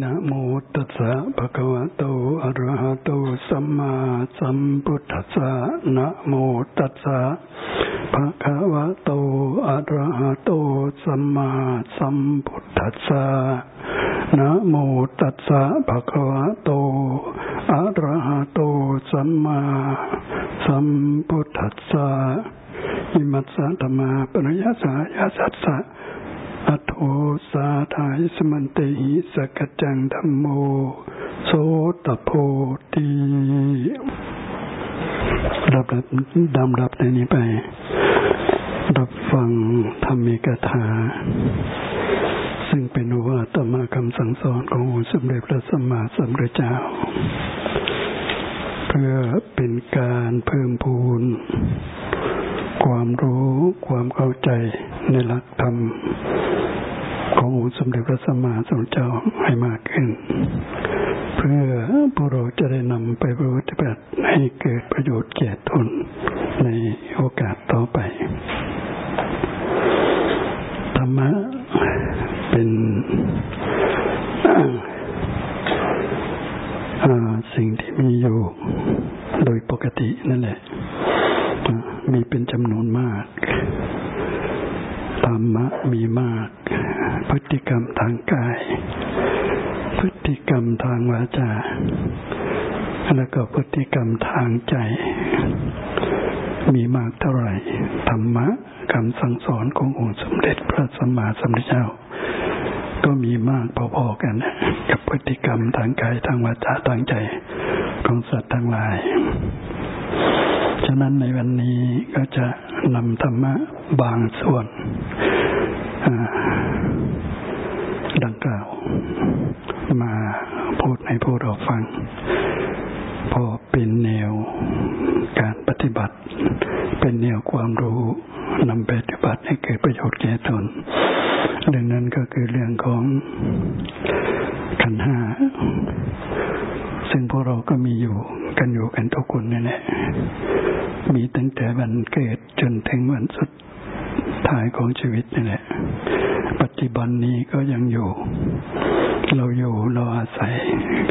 นะโมตัสสะภะคะวะโต อะระหะโต สัมมาสัมพุทธัสสะนะโมตัสสะภะคะวะโต อะระหะโต สัมมาสัมพุทธัสสะนะโมตัสสะภะคะวะโต อะระหะโต สัมมาสัมพุทธัสสะอิมัสสะธรรมาปริยัสสะยาสัสสะ อโทสาทายสมันเตหิสกจจังธรรมโม โสตโพตีรับรับดำรับในนี้ไป รับฟังธรรมิกถา ซึ่งเป็นว่าตมาคำสั่งสอนขององค์สมเด็จพระสัมมาสัมพุทธเจ้า เพื่อเป็นการเพิ่มพูน ความรู้ความเข้าใจในหลักธรรมขององค์สมเด็จพระสัมมาสัมพุทธเจ้าให้มากขึ้น เพื่อพวกเราจะได้นำไปปฏิบัติให้เกิดประโยชน์แก่ตนในโอกาสต่อไป ธรรมะเป็นสิ่งที่มีอยู่โดยปกตินั่นแหละ มีเป็นจำนวนมาก ธรรมะมีมาก พฤติกรรมทางกาย พฤติกรรมทางวาจา แล้วก็พฤติกรรมทางใจ มีมากเท่าไหร่ ธรรมะคำสั่งสอนขององค์สมเด็จพระสัมมาสัมพุทธเจ้า ก็มีมากพอๆกัน กับพฤติกรรมทางกายทางวาจาทางใจของสัตว์ทั้งหลาย ฉะนั้นในวันนี้ก็จะนำธรรมะบางส่วนดังกล่าว มาพูดให้พวกเราฟัง พอเป็นแนวการปฏิบัติ เป็นแนวความรู้นำไปปฏิบัติให้เกิดประโยชน์แก่ตนเรื่องนั้นก็คือเรื่องของขันห้า ซึ่งพวกเราก็มีอยู่กันอยู่กันทุกคนนี่แหละมีตั้งแต่วันเกิดจนถึงวันสุดท้ายของชีวิตนี่แหละ ปัจจุบันนี้ก็ยังอยู่ เราอยู่เราอาศัย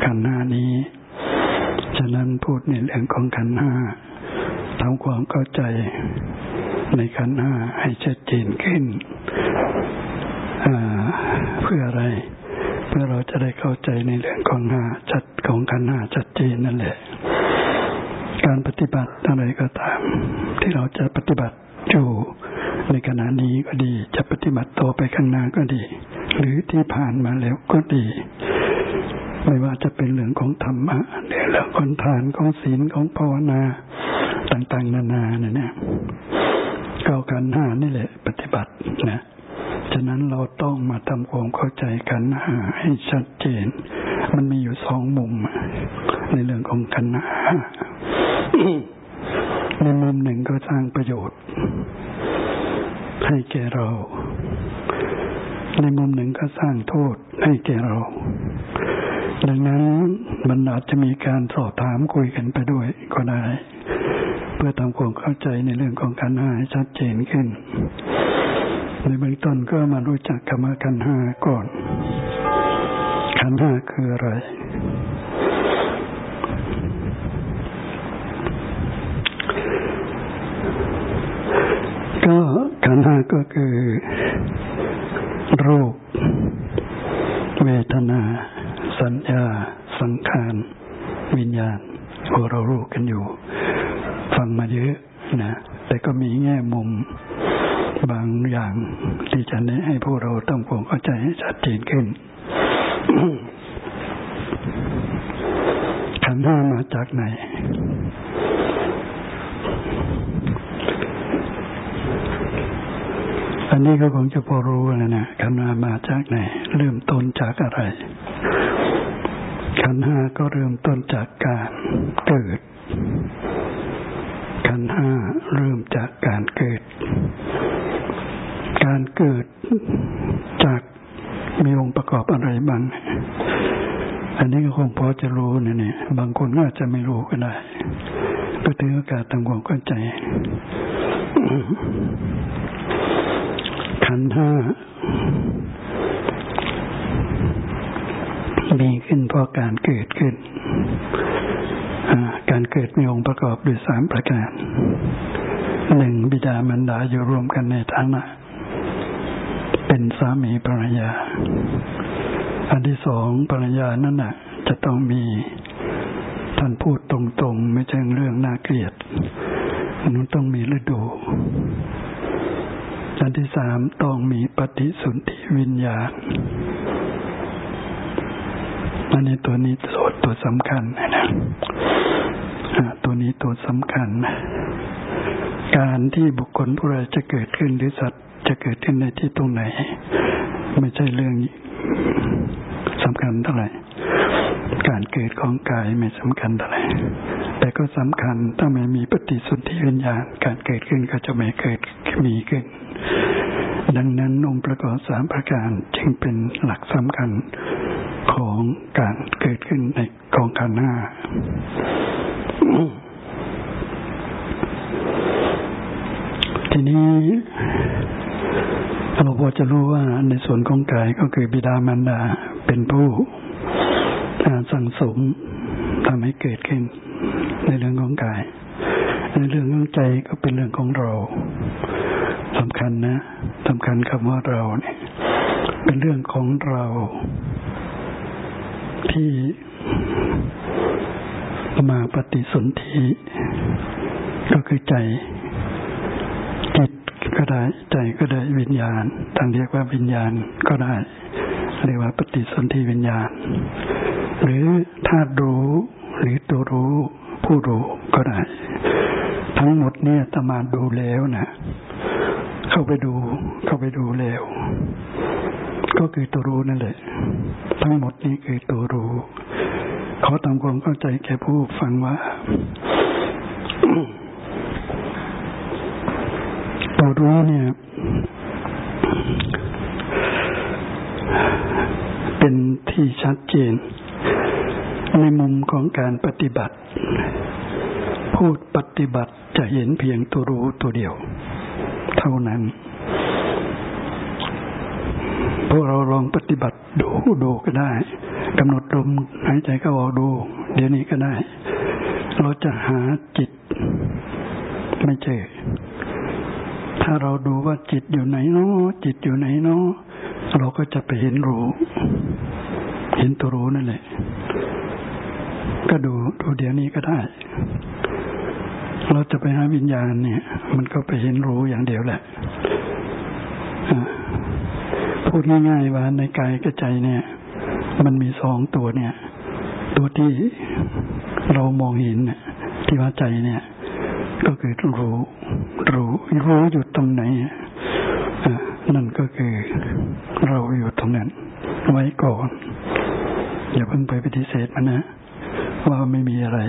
ขันห้านี้ ฉะนั้นพูดในเรื่องของขันห้าทำความเข้าใจในขันห้าให้ชัดเจนขึ้นเพื่ออะไร เพื่อเราจะได้เข้าใจในเรื่องของห้าชัดของขันห้าชัดเจนนั่นแหละ การปฏิบัติอะไรก็ตาม ที่เราจะปฏิบัติอยู่ในขณะนี้ก็ดี จะปฏิบัติต่อไปข้างหน้าก็ดี หรือที่ผ่านมาแล้วก็ดี ไม่ว่าจะเป็นเรื่องของธรรมะเรื่องของทานของศีลของภาวนาต่าง ๆ นานาเนี่ยเก็การห้านี่แหละ ปฏิบัตินะ ฉะนั้นเราต้องมาทำความเข้าใจกันหาให้ชัดเจน มันมีอยู่สองมุม ในเรื่องของกันหาในมุมหนึ่งก็สร้างประโยชน์ ให้แก่เรา ในมุมหนึ่งก็สร้างโทษให้แก่เรา ดังนั้นมันอาจจะมีการสอบถามคุยกันไปด้วยก็ได้ เพื่อทำความเข้าใจในเรื่องของการหาให้ชัดเจนขึ้น ในเบื้องต้นก็มารู้จักคำว่าขันห้าก่อน ขันห้าคืออะไร ก็ขันห้าก็คือรูป รงไหน ไม่ใช่เรื่องสำคัญเท่าไหร่การเกิดของกายไม่สำคัญเท่าไหร่แต่ก็สำคัญถ้าไม่มีปฏิสนธิวิญญาณการเกิดขึ้นก็จะไม่เกิดมีขึ้น ดังนั้นองค์ประกอบสามประการจึงเป็นหลักสำคัญของการเกิดขึ้นในกองขันห้าทีนี้ เราพอจะรู้ว่าในส่วนของกายก็คือบิดามารดาเป็นผู้สั่งสมทำให้เกิดขึ้น ในเรื่องของกาย ในเรื่องของใจก็เป็นเรื่องของเราสำคัญนะสำคัญคำว่าเราเนี่ย เป็นเรื่องของเรา ที่มาปฏิสนธิก็คือใจจิต ก็ได้ใจก็ได้วิญญาณทางเรียกว่าวิญญาณก็ได้ เรียกว่าปฏิสนธิวิญญาณ หรือธาตุรู้หรือตัวรู้ผู้รู้ก็ได้ ทั้งหมดเนี่ยตมาดูแล้วนะเข้าไปดู เข้าไปดูแล้ว ก็คือตัวรู้นั่นแหละ ทั้งหมดนี้คือตัวรู้ขอทำความเข้าใจแก่ผู้ฟังว่า ตัวรู้เนี่ย เป็นที่ชัดเจน ในมุมของการปฏิบัติ พูดปฏิบัติจะเห็นเพียงตัวรู้ตัวเดียว เท่านั้น พวกเราลองปฏิบัติดูดูก็ได้กำหนดลมหายใจเข้าออกดู เดี๋ยวนี้ก็ได้ เราจะหาจิตไม่เจอ ถ้าเราดูว่าจิตอยู่ไหนเนาะจิตอยู่ไหนเนาะเราก็จะไปเห็นรู้ เห็นตัวรู้นั่นแหละ ก็ดูดูเดี๋ยวนี้ก็ได้ เราจะไปหาวิญญาณเนี่ย มันก็ไปเห็นรู้อย่างเดียวแหละพูดง่ายๆว่าในกายกับใจเนี่ย มันมีสองตัวเนี่ย ตัวที่เรามองเห็นเนี่ยที่ว่าใจเนี่ย ก็คือรู้ รู้รู้อยู่ตรงไหนนั่นก็คือเราอยู่ตรงนั้น ไว้ก่อน อย่าเพิ่งไปปฏิเสธมันนะ ว่าไม่มีอะไร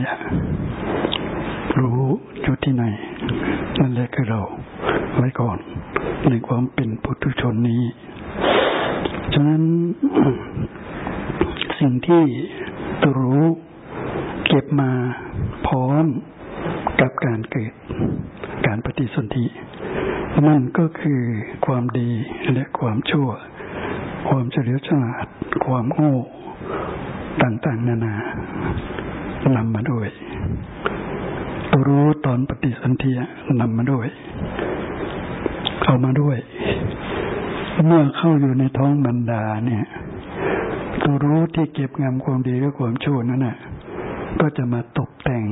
รู้อยู่ที่ไหน นั่นแหละคือเรา ไว้ก่อน ในความเป็นปุถุชนนี้ฉะนั้นสิ่งที่ตัวรู้เก็บมาพร้อม กับการเกิด การปฏิสนธินั่นก็คือความดีและความชั่ว ความเฉลียวฉลาด ความโง่ต่างๆ นานานำมาด้วยตัวรู้ตอนปฏิสนธินำมาด้วย เอามาด้วย เมื่อเข้าอยู่ในท้องบรรดาเนี่ยตัวรู้ที่เก็บงำความดีและความชั่วนั้นน่ะ ก็จะมาตกแต่ง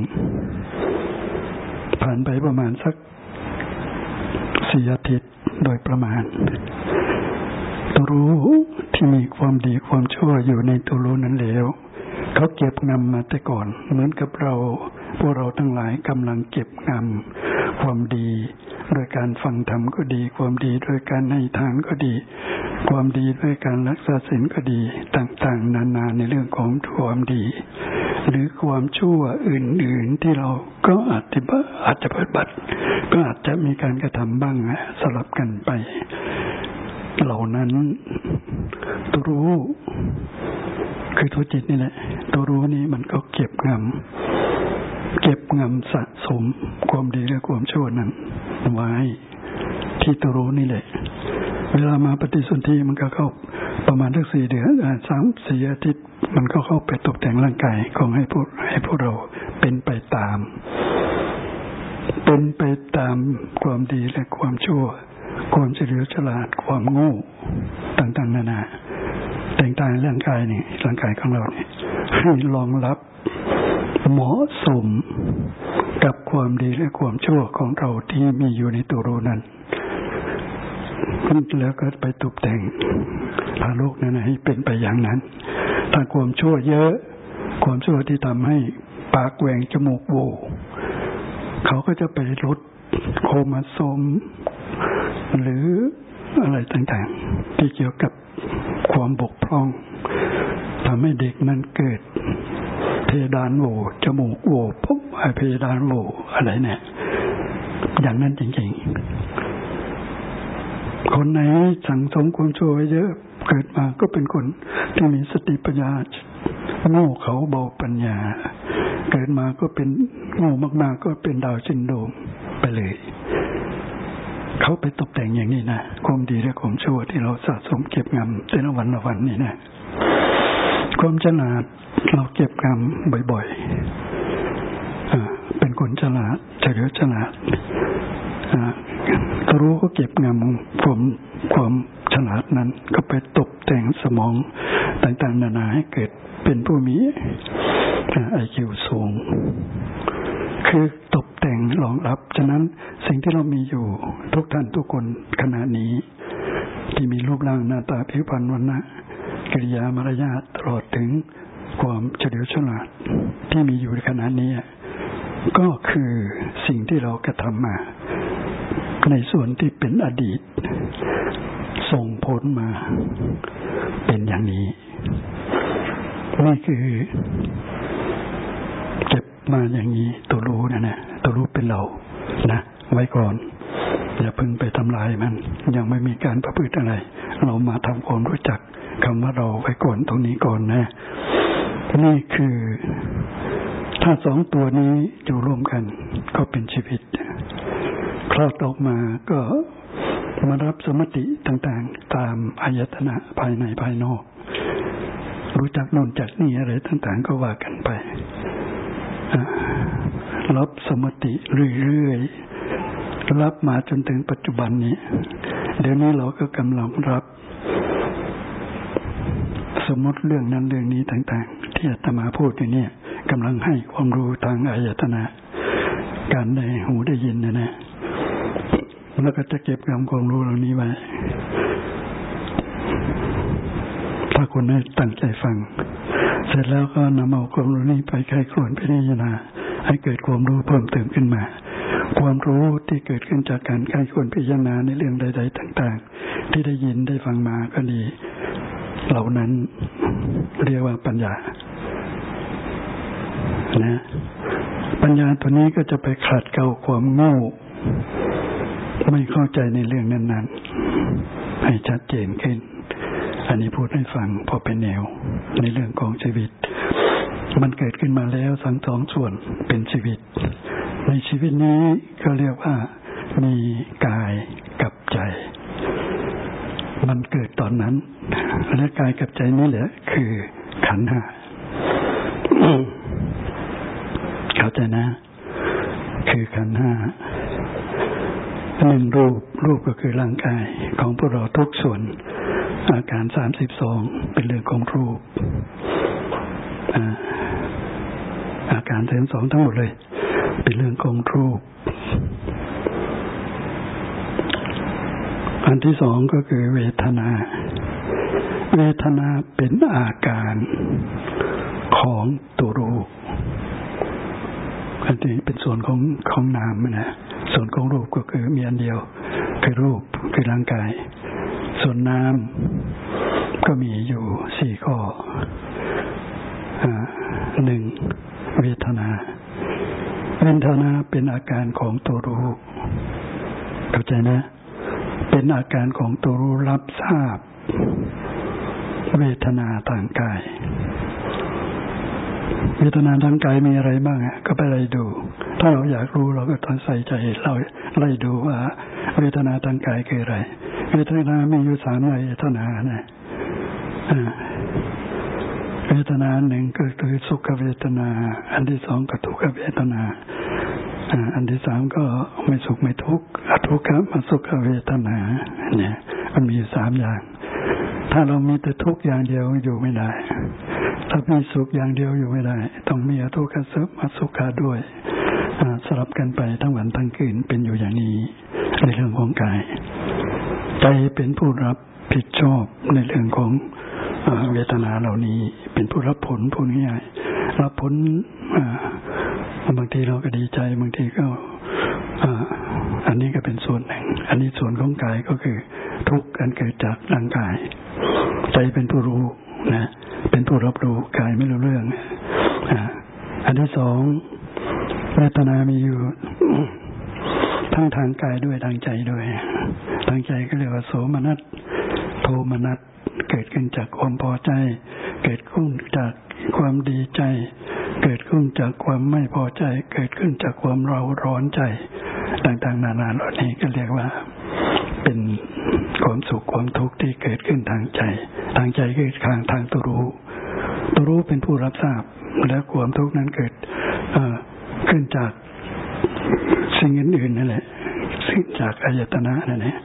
ผ่านไปประมาณสักสี่อาทิตย์โดยประมาณ ตัวรู้ที่มีความดีความชั่วอยู่ในตัวรู้นั้นแล้วเขาเก็บงำมาแต่ก่อน เหมือนกับเรา พวกเราทั้งหลายกำลังเก็บงำความดี โดยการฟังธรรมก็ดี ความดีโดยการให้ทานก็ดี ความดีด้วยการรักษาศีลก็ดี ต่างๆ นานาในเรื่องของความดี หรือความชั่วอื่น ๆ ที่เราก็อาจจะอาจจะปฏิบัติ ก็อาจจะมีการกระทำบ้างสลับกันไป เหล่านั้นตัวรู้ คือตัวจิตนี่แหละตัวรู้นี้มันก็เก็บงำเก็บงำสะสมความดีและความชั่วนั้นไว้ที่ตัวรู้นี่แหละ เวลามาปฏิสนธิมันก็เข้าประมาณทักสี่เดือนสามสี่อาทิตย์ มันก็เข้าไปตกแต่งร่างกายของให้พวกให้พวกเราเป็นไปตาม เป็นไปตามความดีและความชั่ว ความเฉลียวฉลาดความโง่ต่างๆนานาแต่งต่างร่างกายนี่ร่างกายของเราเนี่ยให้รองรับเหมาะสมกับความดีและความชั่วของเราที่มีอยู่ในตัวรูนั้นแล้วก็ไปตกแต่งพาโลกนั้นให้เป็นไปอย่างนั้น ถ้าความชั่วเยอะ ความชั่วที่ทำให้ปากแหว่งจมูกโวเขาก็จะไปลดโครมาสมหรืออะไรต่างๆ ที่เกี่ยวกับความบกพร่องทำให้เด็กนั้นเกิด เพดานโหวจมูกโหวปุ๊บไอเพดานโหวอะไรเนี่ย อย่างนั้นจริงๆ คนไหนสั่งสมความชั่วเยอะ เกิดมาก็เป็นคนที่มีสติปัญญาโง่เขาเบาปัญญา เกิดมาก็เป็นโง่มาก ๆ ก็เป็นดาวชินโดมไปเลย เขาไปตกแต่งอย่างนี้นะความดีและความชั่วที่เราสะสมเก็บงำแต่ละวันละวันนี่นะความฉลาดเราเก็บงำบ่อยๆเป็นคนฉลาดเฉลียวฉลาด รู้ก็เก็บงำความความฉลาดนั้น ก็ไปตกแต่งสมองต่างๆ นานาให้เกิดเป็นผู้มีไอคิวสูง คือตกแต่งรองรับ ฉะนั้นสิ่งที่เรามีอยู่ทุกท่านทุกคนขณะนี้ ที่มีรูปร่างหน้าตาผิวพรรณวันนะกิริยามารยาทตลอดถึงความเฉลียวฉลาดที่มีอยู่ในขณะนี้ ก็คือสิ่งที่เรากระทำมา ในส่วนที่เป็นอดีต ส่งผลมา เป็นอย่างนี้ นี่คือเก็บมาอย่างนี้ ตัวรู้นะนะตัวรู้เป็นเรา นะ ไว้ก่อน อย่าพิ่งไปทำลายมัน ยังไม่มีการประพฤติอะไร เรามาทำความรู้จักคำว่าเราไว้ก่อนตรงนี้ก่อนนะ นี่คือ ถ้าสองตัวนี้อยู่ร่วมกัน ก็เป็นชีวิต คลอดออกมาก็มารับสมติต่างๆ ตามอายตนะภายในภายนอก รู้จักนนจักนี่อะไรต่างๆ ก็ว่ากันไปรับสมติเรื่อยๆรับมาจนถึงปัจจุบันนี้ เดี๋ยวนี้เราก็กำลังรับ สมมติเรื่องนั้นเรื่องนี้ต่างๆ ที่อาตมาพูดอยู่เนี่ยกำลังให้ความรู้ทางอายตนะ การได้หูได้ยินนะนะ แล้วก็จะเก็บคำความรู้เหล่านี้ไว้ ถ้าคนให้ตั้งใจฟัง เสร็จแล้วก็นำเอาความรู้นี้ไปใครควรไปพิจารณาให้เกิดความรู้เพิ่มเติมขึ้นมา ความรู้ที่เกิดขึ้นจากการใครวรพิจารณาในเรื่องใด ๆ ต่าง ๆ ที่ได้ยินได้ฟังมาก็ดี เหล่านั้นเรียกว่าปัญญา นะ ปัญญาตัวนี้ก็จะไปขัดเกลาความโง่ ไม่เข้าใจในเรื่องนั้น ๆ ให้ชัดเจนขึ้น อันนี้พูดให้ฟังพอเป็นแนวในเรื่องของชีวิต มันเกิดขึ้นมาแล้วสังสองส่วนเป็นชีวิต ในชีวิตนี้ก็เรียกว่ามีกายกับใจ มันเกิดตอนนั้น และกายกับใจนี่แหละ คือขันห้าเข้าใจนะ คือขันห้า หนึ่งรูปรูปก็คือร่างกายของพวกเราทุกส่วน อาการสามสิบสองเป็นเรื่องของรูป อาการสริมสองทั้งหมดเลย เป็นเรื่องของรูป อันที่สองก็คือเวทนา เวทนาเป็นอาการของตัวรูปอันนี้เป็นส่วนของของนามนะ ส่วนของรูปก็คือมีอันเดียว คือรูปคือร่างกาย ส่วนนามก็มีอยู่สี่ข้อหนึ่งเวทนา เวทนาเป็นอาการของตัวรู้เข้าใจนะ เป็นอาการของตัวรู้รับทราบ เวทนาทางกาย เวทนาทางกายมีอะไรบ้างอะก็ไปไล่ดู ถ้าเราอยากรู้เราก็ต้องใส่ใจเราไล่ดูว่า เวทนาทางกายคืออะไร เวทนามีอยู่สามเวทนานะเวทนาหนึ่งก็คือสุขเวทนา อันที่สองก็ทุกขเวทนาอันที่สามก็ไม่สุขไม่ทุกข์อทุกขมาสุขเวทนา เนี่ย มันมีสามอย่าง ถ้าเรามีแต่ทุกข์อย่างเดียวอยู่ไม่ได้ ถ้ามีสุขอย่างเดียวอยู่ไม่ได้ ต้องมีอทุกขสุขมาสุขาด้วยสลับกันไปทั้งวันทั้งคืนเป็นอยู่อย่างนี้ ในเรื่องของกาย ใจเป็นผู้รับผิดชอบในเรื่องของเวทนาเหล่านี้ เป็นผู้รับผลพูดง่ายๆรับผลบางทีเราก็ดีใจบางทีก็อันนี้ก็เป็นส่วนหนึ่ง อันนี้ส่วนของกายก็คือ ทุกข์การเกิดจากร่างกาย ใจเป็นผู้รู้ นะเป็นผู้รับรู้กายไม่รู้เรื่องอันที่สองเวทนามีอยู่ทั้งทางกายด้วยทางใจด้วย ทางใจก็เรียกว่าโสมนัสโทมนัสเกิดขึ้นจากความพอใจ เกิดขึ้นจากความดีใจ เกิดขึ้นจากความไม่พอใจ เกิดขึ้นจากความเราร้อนใจ ต่างๆ นานาเหล่านี้ก็เรียกว่า เป็น ความสุขความทุกข์ที่เกิดขึ้นทางใจ ทางใจคือทางทางตัวรู้ตัวรู้เป็นผู้รับทราบ และความทุกข์นั้นเกิดขึ้นจากสิ่งอื่นๆนั่นแหละซึ่งจากอายตนะนั่นแหละ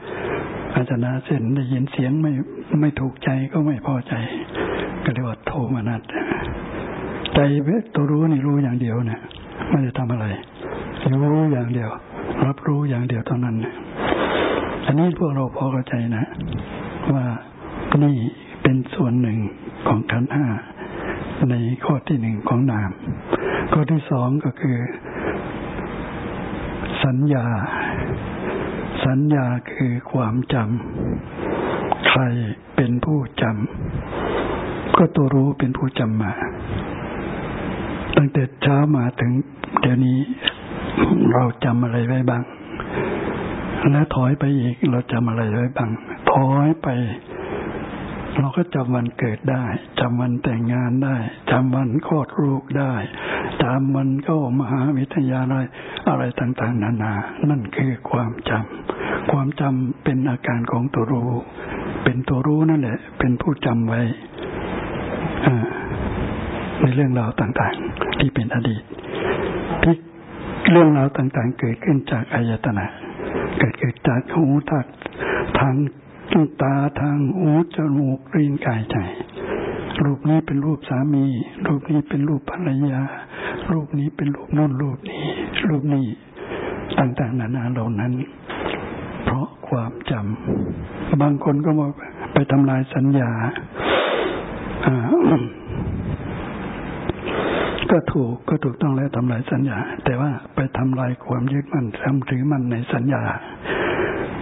อายตนะเส้นได้ยินเสียงไม่ไม่ถูกใจก็ไม่พอใจ ก็เรียกว่าโทมนัสใจตัวรู้นี่รู้อย่างเดียวนะไม่ได้ทำอะไรรู้อย่างเดียว รับรู้อย่างเดียวเท่านั้น อันนี้พวกเราพอเข้าใจนะ ว่านี่เป็นส่วนหนึ่งของขันห้าในข้อที่หนึ่งของนาม ข้อที่สองก็คือ สัญญา สัญญาคือความจำใครเป็นผู้จำก็ตัวรู้เป็นผู้จำมา ตั้งแต่เช้ามาถึงเดี๋ยวนี้เราจำอะไรไว้บ้าง และถอยไปอีกเราจำอะไรไว้บ้างถอยไป เราก็จำวันเกิดได้จำวันแต่งงานได้จำวันคลอดลูกได้จำวันเข้ามหาวิทยาลัยอะไรต่างๆ นานา นั่นคือความจำความจำเป็นอาการของตัวรู้ เป็นตัวรู้นั่นแหละ เป็นผู้จำไว้ในเรื่องราวต่างๆ ที่เป็นอดีตที่เรื่องราวต่างๆ เกิดขึ้นจากอายตนะ เกิดเกิดจากหูทักทางตาทางหูจมูกริ้นกายใจรูปนี้เป็นรูปสามี รูปนี้เป็นรูปภรรยา รูปนี้เป็นรูปนู่นรูปนี้ รูปนี้ต่างๆนานาเหล่านั้น เพราะความจำบางคนก็มาไปทำลายสัญญา ก็ถูกก็ถูกต้องแล้วทำลายสัญญา แต่ว่าไปทำลายความยึดมั่นทำถือมั่นในสัญญา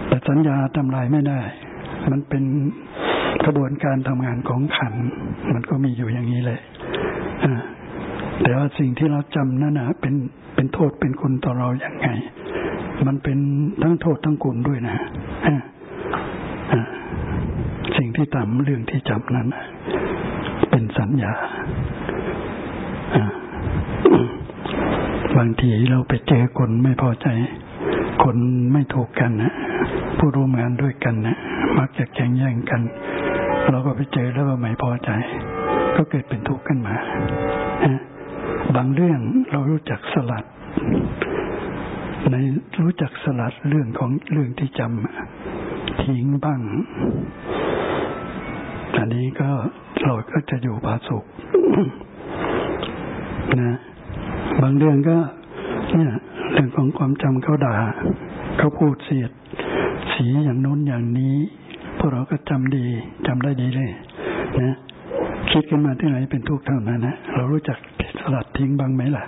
แต่สัญญาทำลายไม่ได้ มันเป็นกระบวนการทำงานของขัน มันก็มีอยู่อย่างนี้แหละแต่ว่าสิ่งที่เราจำนั่นนะเป็นเป็นโทษเป็นคุณต่อเราอย่างไง มันเป็นทั้งโทษทั้งคุณด้วยนะสิ่งที่ทำเรื่องที่จำนั้นเป็นสัญญา บางทีเราไปเจอคนไม่พอใจ คนไม่ถูกกันนะผู้ร่วมงานด้วยกันนะมักจะแข่งแย่งกัน เราก็ไปเจอแล้วว่าไม่พอใจ ก็เกิดเป็นทุกข์ขึ้นมาบางเรื่องเรารู้จักสลัด ในรู้จักสลัดเรื่องของเรื่องที่จำทิ้งบ้างอันนี้ก็เราก็จะอยู่ผาสุก นะบางเรื่องก็เนี่ยเรื่องของความจำเขาด่าเขาพูดเสียด สีอย่างโน้นอย่างนี้ พวกเราก็จำดีจำได้ดีเลย นะคิดกันมาที่ไหนเป็นทุกข์เท่านั้นนะเรารู้จักสลัดทิ้งบ้างไหมล่ะ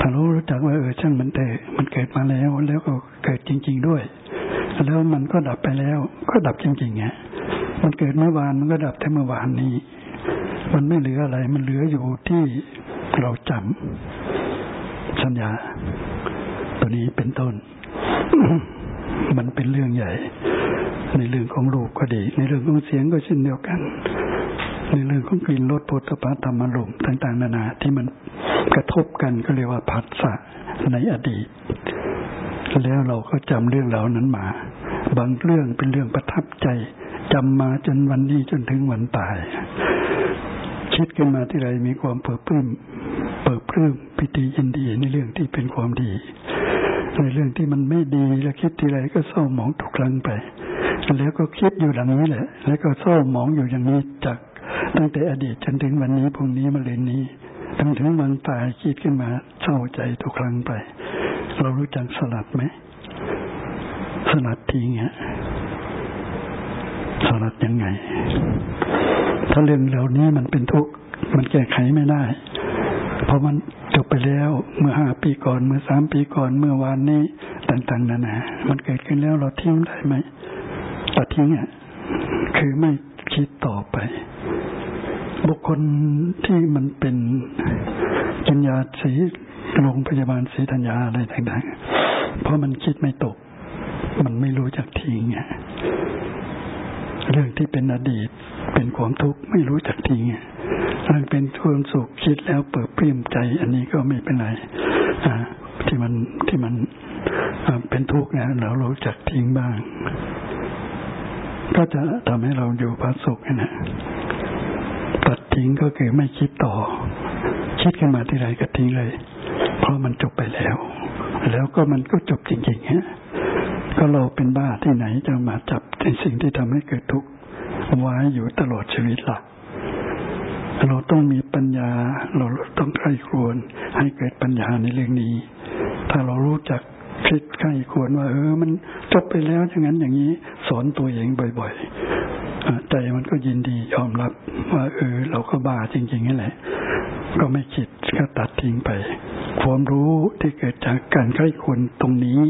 ถ้าเรารู้จักว่าเออช่างมันแต่มันเกิดมาแล้ว แล้วก็เกิดจริง ๆด้วย แล้วมันก็ดับไปแล้ว ก็ดับจริงๆไงมันเกิดเมื่อวานมันก็ดับแต่เมื่อวานนี้ มันไม่เหลืออะไร มันเหลืออยู่ที่เราจำสัญญา ตัวนี้เป็นต้น มันเป็นเรื่องใหญ่ ในเรื่องของรูปก็ดี ในเรื่องของเสียงก็เช่นเดียวกัน ในเรื่องของกลิ่นรสโผฏฐัธรรมารมณ์ต่าง ๆ นานา ที่มันกระทบกันก็เรียกว่าผัสสะในอดีต แล้วเราก็จำเรื่องเหล่านั้นมา บางเรื่องเป็นเรื่องประทับใจจำมาจนวันนี้จนถึงวันตาย คิดขึ้นมาที่ไรมีความเปิดปลื้มเปิดปลื้มปิติยินดีในเรื่องที่เป็นความดี ในเรื่องที่มันไม่ดีแล้วคิดทีไรก็เศร้าหมองทุกครั้งไป แล้วก็คิดอยู่ดังนี้แหละ แล้วก็เศร้าหมองอยู่อย่างนี้จากตั้งแต่อดีตจนถึงวันนี้พรุ่งนี้มาเลนนี้ตั้งถึงวันตายคิดขึ้นมาเศร้าใจทุกครั้งไป เรารู้จักสลัดไหมสลัดทิ้งฮะ สลัดยังไง ถ้าเรื่องเหล่านี้มันเป็นทุกข์มันแก้ไขไม่ได้ เพราะมันจบไปแล้วเมื่อห้าปีก่อนเมื่อสามปีก่อนเมื่อวานนี้ต่างๆนานามันเกิดขึ้นแล้วเราทิ้งได้ไหมตัดทิ้งอะคือไม่คิดต่อไป บุคคลที่มันเป็นกิญญาสีโรงพยาบาลศรีธัญญาอะไรต่างๆเพราะมันคิดไม่ตก มันไม่รู้จักทิ้งอะ เรื่องที่เป็นอดีตเป็นความทุกข์ไม่รู้จักทิ้งเรื่องเป็นความสุขคิดแล้วเปิดเปลี่ยมใจ อันนี้ก็ไม่เป็นไรที่มันที่มันเป็นทุกข์นะเรารู้จักทิ้งบ้าง ก็จะทำให้เราอยู่พระสุขนะตัดทิ้งก็คือไม่คิดต่อ คิดขึ้นมาที่ไรก็ทิ้งเลย เพราะมันจบไปแล้ว แล้วก็มันก็จบจริงๆฮะ ก็เราเป็นบ้าที่ไหนจะมาจับในสิ่งที่ทำให้เกิดทุกข์ไว้อยู่ตลอดชีวิตละ่ะเราต้องมีปัญญา เราต้องใคร่ครวญให้เกิดปัญญาในเรื่องนี้ ถ้าเรารู้จักคิดใคร่ควรว่า เออ มันจบไปแล้วอย่างนั้นอย่างนี้ สอนตัวเองบ่อยๆใจมันก็ยินดียอมรับว่าเออ เราก็บ้าจริงๆนี่แหละ ก็ไม่คิดก็ตัดทิ้งไป ความรู้ที่เกิดจากการใคร่ควรตรงนี้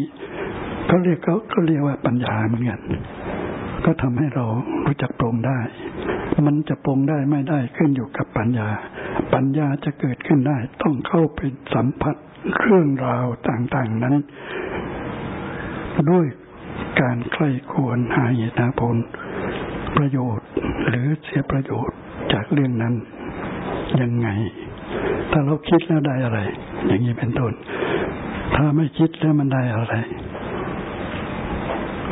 เขาเรียกเขาเขาเรียกว่าปัญญาเหมือนกันก็ทำให้เรารู้จักปรงได้ มันจะปรงได้ไม่ได้ขึ้นอยู่กับปัญญา ปัญญาจะเกิดขึ้นได้ ต้องเข้าไปสัมผัสเรื่องราวต่างๆนั้น ด้วยการใคร่ควรหาเหตุหาผล ประโยชน์หรือเสียประโยชน์จากเรื่องนั้น ยังไง ถ้าเราคิดแล้วได้อะไร อย่างนี้เป็นต้น ถ้าไม่คิดแล้วมันได้อะไร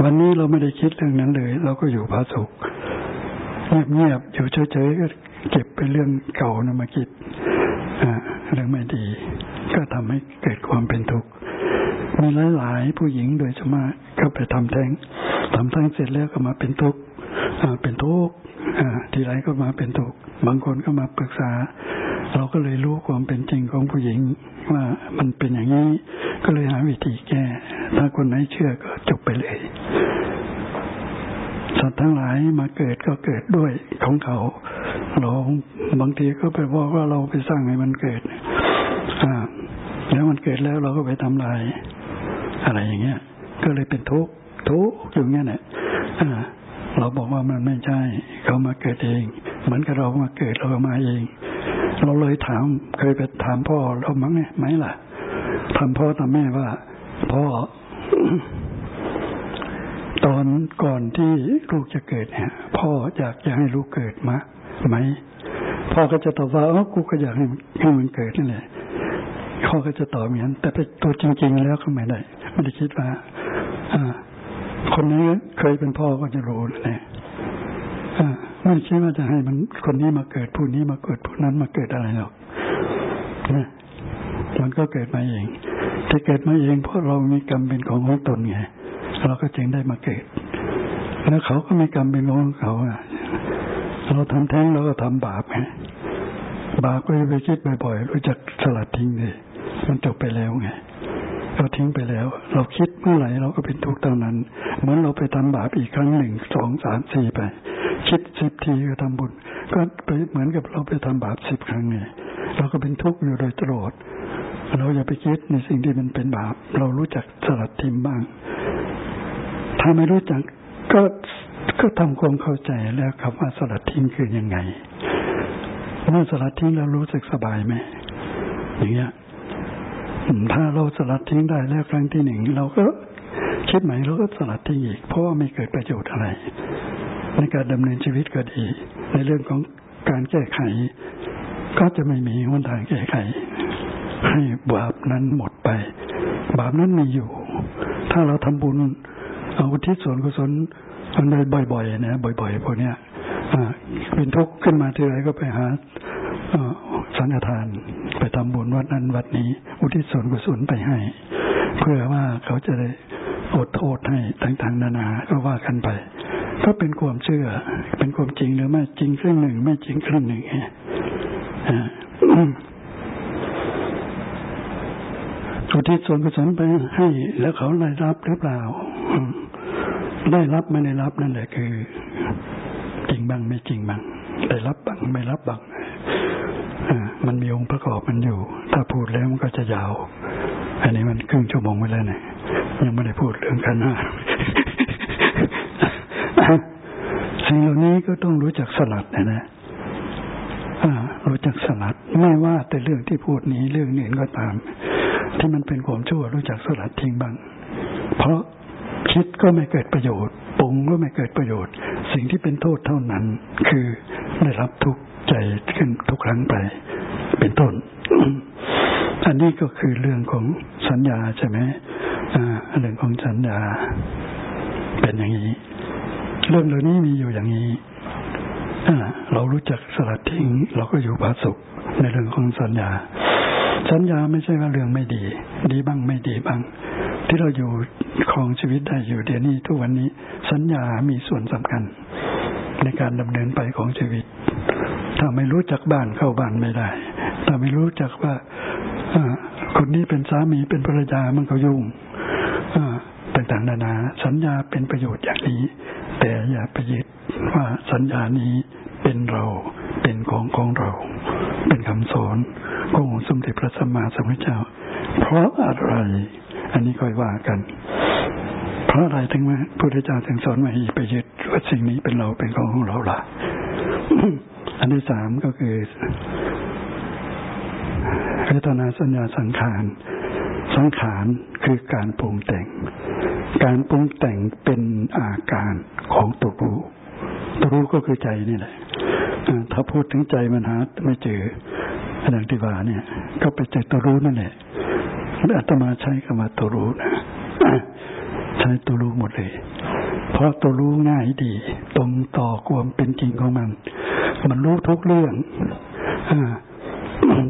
วันนี้เราไม่ได้คิดเรื่องนั้นเลย เราก็อยู่พาสุขเงียบๆอยู่เฉยๆก็เก็บไปเรื่องเก่านะมาคิดเรื่องไม่ดี ก็ทำให้เกิดความเป็นทุกข์มีหลายๆผู้หญิงโดยเฉพาะก็ไปทำแท้งทำแท้งเสร็จแล้วก็มาเป็นทุกข์เป็นทุกข์ ทีไรก็มาเป็นทุกข์บางคนก็มาปรึกษา เราก็เลยรู้ความเป็นจริงของผู้หญิงว่ามันเป็นอย่างนี้ ก็เลยหาวิธีแก้ ถ้าคนไหนเชื่อก็จบไปเลยสัตว์ทั้งหลายมาเกิดก็เกิดด้วยของเขาเราบางทีก็ไปบอกว่าเราไปสร้างให้มันเกิดอ่าแล้วมันเกิดแล้วเราก็ไปทำลาย อะไรอย่างเงี้ย ก็เลยเป็นทุกข์ทุกข์อยู่เงี้ยแหละอ่า เราบอกว่ามันไม่ใช่ เขามาเกิดเอง เหมือนกับเรามาเกิดเรามาเอง เราเลยถามเคยไปถามพ่อเรามั้งไหมล่ะทำพ่อทำแม่ว่า พ่อ ตอนก่อนที่ลูกจะเกิดเนี่ยพ่ออยากจะให้ลูกเกิดมาไหมพ่อก็จะตอบว่าอ๋อกูก็อยากให้ให้มันเกิดนั่นแหละพ่อก็จะตอบอย่างนั้นแต่ไปตัวจริง ๆ แล้วก็ไม่ได้ไม่ได้คิดว่า อ่า คนนี้เคยเป็นพ่อก็จะรู้แหละอ่าไม่ใช่ว่าจะให้มันคนนี้มาเกิดผู้นี้มาเกิดผู้นั้นมาเกิดอะไรหรอกนะมันก็เกิดมาเองที่เกิดมาเองเพราะเรามีกรรมเป็นของของตนไงเราก็จึงได้มาเกิด แล้วเขาก็มีกรรมเป็นของเขาอะเราทำแท้งเราก็ทำบาปไงบาปก็ไปคิดบ่อยๆรู้จักสลัดทิ้งเลยมันจบไปแล้วไง เราทิ้งไปแล้ว เราคิดเมื่อไหร่เราก็เป็นทุกข์เท่านั้น เหมือนเราไปทำบาปอีกครั้งหนึ่งสองสามสี่ไป คิดสิบทีก็ทำบุญ ก็ไปเหมือนกับเราไปทำบาปสิบครั้งไงเราก็เป็นทุกข์อยู่โดยตลอดเราอย่าไปคิดในสิ่งที่มันเป็นบาป เรารู้จักสลัดทิ้งบ้าง ถ้าไม่รู้จักก็ก็ทำความเข้าใจแล้วครับว่าสลัดทิ้งคือยังไงเมื่อสลัดทิ้งแล้วรู้สึกสบายไหมอย่างเงี้ย ถ้าเราสลัดทิ้งได้แล้วครั้งที่หนึ่งเราก็คิดใหม่เราก็สลัดทิ้งอีก เพราะว่าไม่เกิดประโยชน์อะไร ในการดำเนินชีวิตก็ดี ในเรื่องของการแก้ไข ก็จะไม่มีวันทางแก้ไข ให้บาปนั้นหมดไป บาปนั้นมีอยู่ ถ้าเราทำบุญเอาอุทิศส่วนกุศลมันเลยบ่อยๆนะบ่อยๆพวกเนี้ยอ่าเป็นทุกข์ขึ้นมาทีไรก็ไปหา สังฆทาน ไปทำบุญวัดนั้นวัดนี้ อุทิศส่วนกุศลไปให้ เพื่อว่าเขาจะได้อดโทษให้ต่างๆ นานาก็ว่ากันไป ก็เป็นความเชื่อ เป็นความจริงหรือไม่จริงครึ่งหนึ่ง ไม่จริงครึ่งหนึ่งอุทิศส่วนกุศลไปให้ แล้วเขาได้รับหรือเปล่า ได้รับไม่ได้รับนั่นแหละคือ จริงบ้างไม่จริงบ้างได้รับบ้างไม่รับบ้าง มันมีองค์ประกอบมันอยู่ ถ้าพูดแล้วมันก็จะยาว อันนี้มันครึ่งชั่วโมงไปแล้วเนี่ยยังไม่ได้พูดเรื่องกันนะสิ่งเหล่านี้ก็ต้องรู้จักสลัดนะนะรู้จักสลัด ไม่ว่าแต่เรื่องที่พูดนี้เรื่องอื่นก็ตาม ที่มันเป็นความชั่วรู้จักสลัดทิ้งบ้าง เพราะคิดก็ไม่เกิดประโยชน์ปรุงก็ไม่เกิดประโยชน์ สิ่งที่เป็นโทษเท่านั้น คือได้รับทุกข์ใจขึ้นทุกครั้งไป เป็นต้น อันนี้ก็คือเรื่องของสัญญาใช่ไหมอ่าเรื่องของสัญญา เป็นอย่างนี้ เรื่องเหล่านี้มีอยู่อย่างนี้เรารู้จักสลัดทิ้ง เราก็อยู่ผาสุขในเรื่องของสัญญา สัญญาไม่ใช่ว่าเรื่องไม่ดี ดีบ้างไม่ดีบ้าง ที่เราอยู่ครองชีวิตได้อยู่เดี๋ยวนี้ทุกวันนี้ สัญญามีส่วนสำคัญ ในการดำเนินไปของชีวิต ถ้าไม่รู้จักบ้านเข้าบ้านไม่ได้ ถ้าไม่รู้จักว่าคนนี้เป็นสามีเป็นภรรยามันก็ยุ่งต่างๆนานา สัญญาเป็นประโยชน์อย่างนี้ แต่อย่าไปยึดว่าสัญญานี้เป็นเราเป็นของของเรา เป็นคำสอนของสมเด็จพระสัมมาสัมพุทธเจ้า เพราะอะไร อันนี้ค่อยว่ากัน เพราะอะไรถึงว่าพระพุทธเจ้าถึงสอนมาให้ไปยึดว่าสิ่งนี้เป็นเราเป็นของของเราล่ะ อันที่สามก็คือเวทนาสัญญาสังขาร สังขารคือการปรุงแต่ง การปรุงแต่งเป็นอาการของตัวรู้ตัวรู้ก็คือใจนี่แหละถ้าพูดถึงใจมันหาไม่เจออย่างที่ว่าเนี่ย ก็ไปเจอตัวรู้นั่นแหละอาตมาใช้คำว่าตัวรู้นะใช้ตัวรู้หมดเลย เพราะตัวรู้ง่ายดี ตรงต่อความเป็นจริงของมัน มันรู้ทุกเรื่องอ่า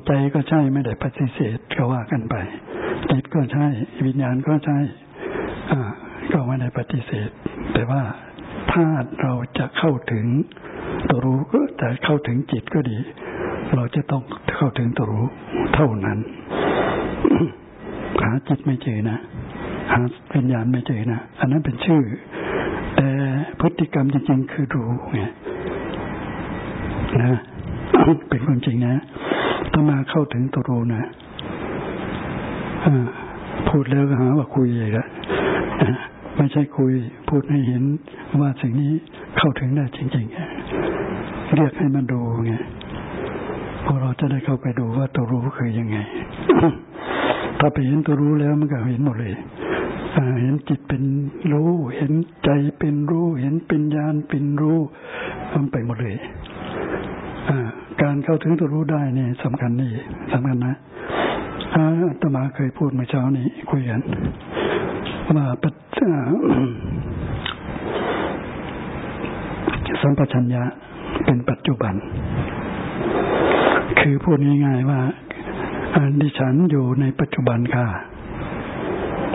ใจก็ใช่ไม่ได้ปฏิเสธก็ว่ากันไปจิตก็ใช่ วิญญาณก็ใช่อ่าก็ไม่ได้ปฏิเสธ แต่ว่าถ้าเราจะเข้าถึงตัวรู้ก็แต่เข้าถึงจิตก็ดี เราจะต้องเข้าถึงตัวรู้เท่านั้น หาจิตไม่เจอนะหาวิญญาณไม่เจอนะอันนั้นเป็นชื่อ แต่พฤติกรรมจริงๆคือรู้ไง นะเป็นคนจริงนะถ้ามาเข้าถึงตัวรู้นะพูดแล้วก็หาว่าคุยอีกแล้วไม่ใช่คุย พูดให้เห็นว่าสิ่งนี้เข้าถึงได้จริงๆ เรียกให้มันดูไงพอเราจะได้เข้าไปดูว่าตัวรู้คือยังไง ถ้าไปเห็นตัวรู้แล้วมันก็เห็นหมดเลยเห็นจิตเป็นรู้ เห็นใจเป็นรู้ เห็นเป็นญาณเป็นรู้มันไปหมดเลย การเข้าถึงตัวรู้ได้เนี่ยสำคัญนี่สำคัญนะอาตมาเคยพูดเมื่อเช้านี้คุยกันว่าปัจสัมปชัญญะเป็นปัจจุบัน คือพูดง่ายๆว่าดิฉันอยู่ในปัจจุบันค่ะ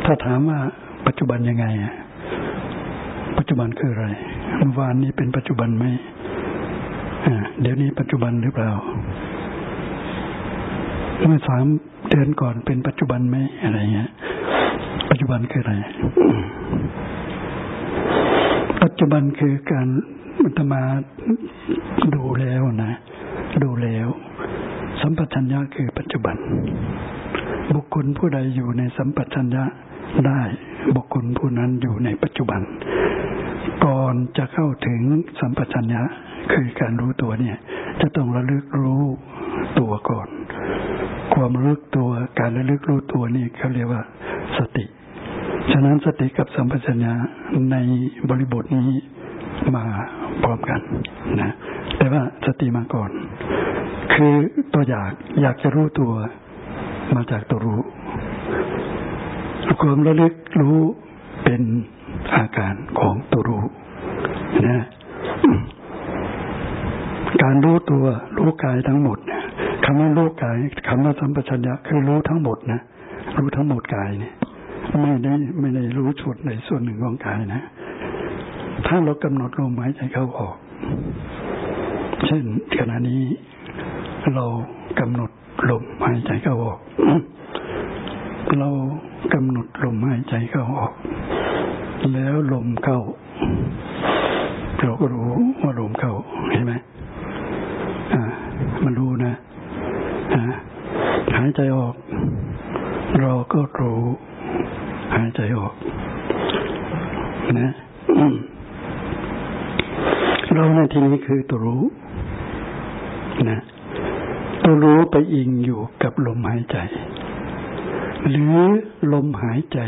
ถ้าถามว่าปัจจุบันยังไง ปัจจุบันคืออะไรเมื่อวานนี้เป็นปัจจุบันไหม เดี๋ยวนี้ปัจจุบันหรือเปล่า เมื่อสามเดือนก่อนเป็นปัจจุบันไหมอะไรเงี้ย ปัจจุบันคืออะไร ปัจจุบันคือการมันมาดูแล้วนะ ดูแล้ว สัมปชัญญะคือปัจจุบัน บุคคลผู้ใดอยู่ในสัมปชัญญะได้บุคคลผู้นั้นอยู่ในปัจจุบัน ก่อนจะเข้าถึงสัมปชัญญะคือการรู้ตัวเนี่ย จะต้องระลึกรู้ตัวก่อน ความระลึกตัวการระลึกรู้ตัวนี่เขาเรียกว่า สติ ฉะนั้นสติกับสัมปชัญญะในบริบทนี้มาพร้อมกันนะแต่ว่าสติมาก่อน คือตัวอยากอยากจะรู้ตัว มาจากตัวรู้ความระลึกรู้เป็น อาการของตัวรู้นะการรู้ตัวรู้กายทั้งหมดเนี่ยคำว่ารู้กายคำว่าสัมปชัญญะคือรู้ทั้งหมดนะรู้ทั้งหมดกายเนี่ยไม่ได้ไม่ได้รู้ส่วนในส่วนหนึ่งของกายนะ ถ้าเรากำหนดลมหายใจเข้าออก เช่นขณะนี้ เรากำหนดลมหายใจเข้าออก เรากำหนดลมหายใจเข้าออก แล้วลมเข้า เราก็รู้ว่าลมเข้าเห็นไหมอ่า มันรู้นะอ่าหายใจออก เราก็รู้ หายใจออก นะเราในที่นี้คือตัวรู้ นะตัวรู้ไปอิงอยู่กับลมหายใจ หรือลมหายใจ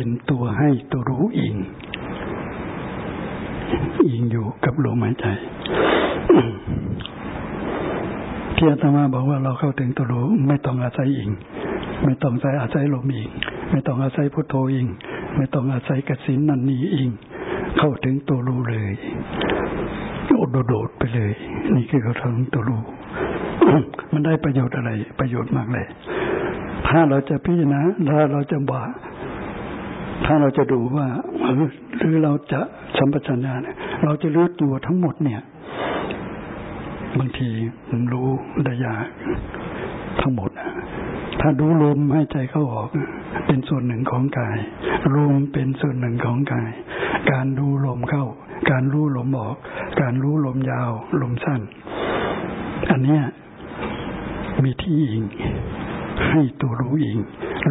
เป็นตัวให้ตัวรู้อิง อิงอยู่กับลมหายใจที่อาตมาบอกว่าเราเข้าถึงตัวรู้ไม่ต้องอาศัยอิง ไม่ต้องอาศัยอาศัยลมอิง ไม่ต้องอาศัยพุทโธอิง ไม่ต้องอาศัยกสินนันนีอิง เข้าถึงตัวรู้เลยโดดไปเลย นี่คือเขาถึงตัวรู้มันได้ประโยชน์อะไร ประโยชน์มากเลย ถ้าเราจะพิจารณาถ้าเราจะบ่า ถ้าเราจะดูว่าหรือเราจะสัมปชัญญะเนี่ยเราจะรู้ตัวทั้งหมดเนี่ย บางทีมันรู้ได้ยากทั้งหมด ถ้าดูลมให้ใจเข้าออก เป็นส่วนหนึ่งของกายลมเป็นส่วนหนึ่งของกาย การดูลมเข้า การรู้ลมออก การรู้ลมยาว ลมสั้น อันเนี้ยมีที่อิง ให้ตัวรู้อิง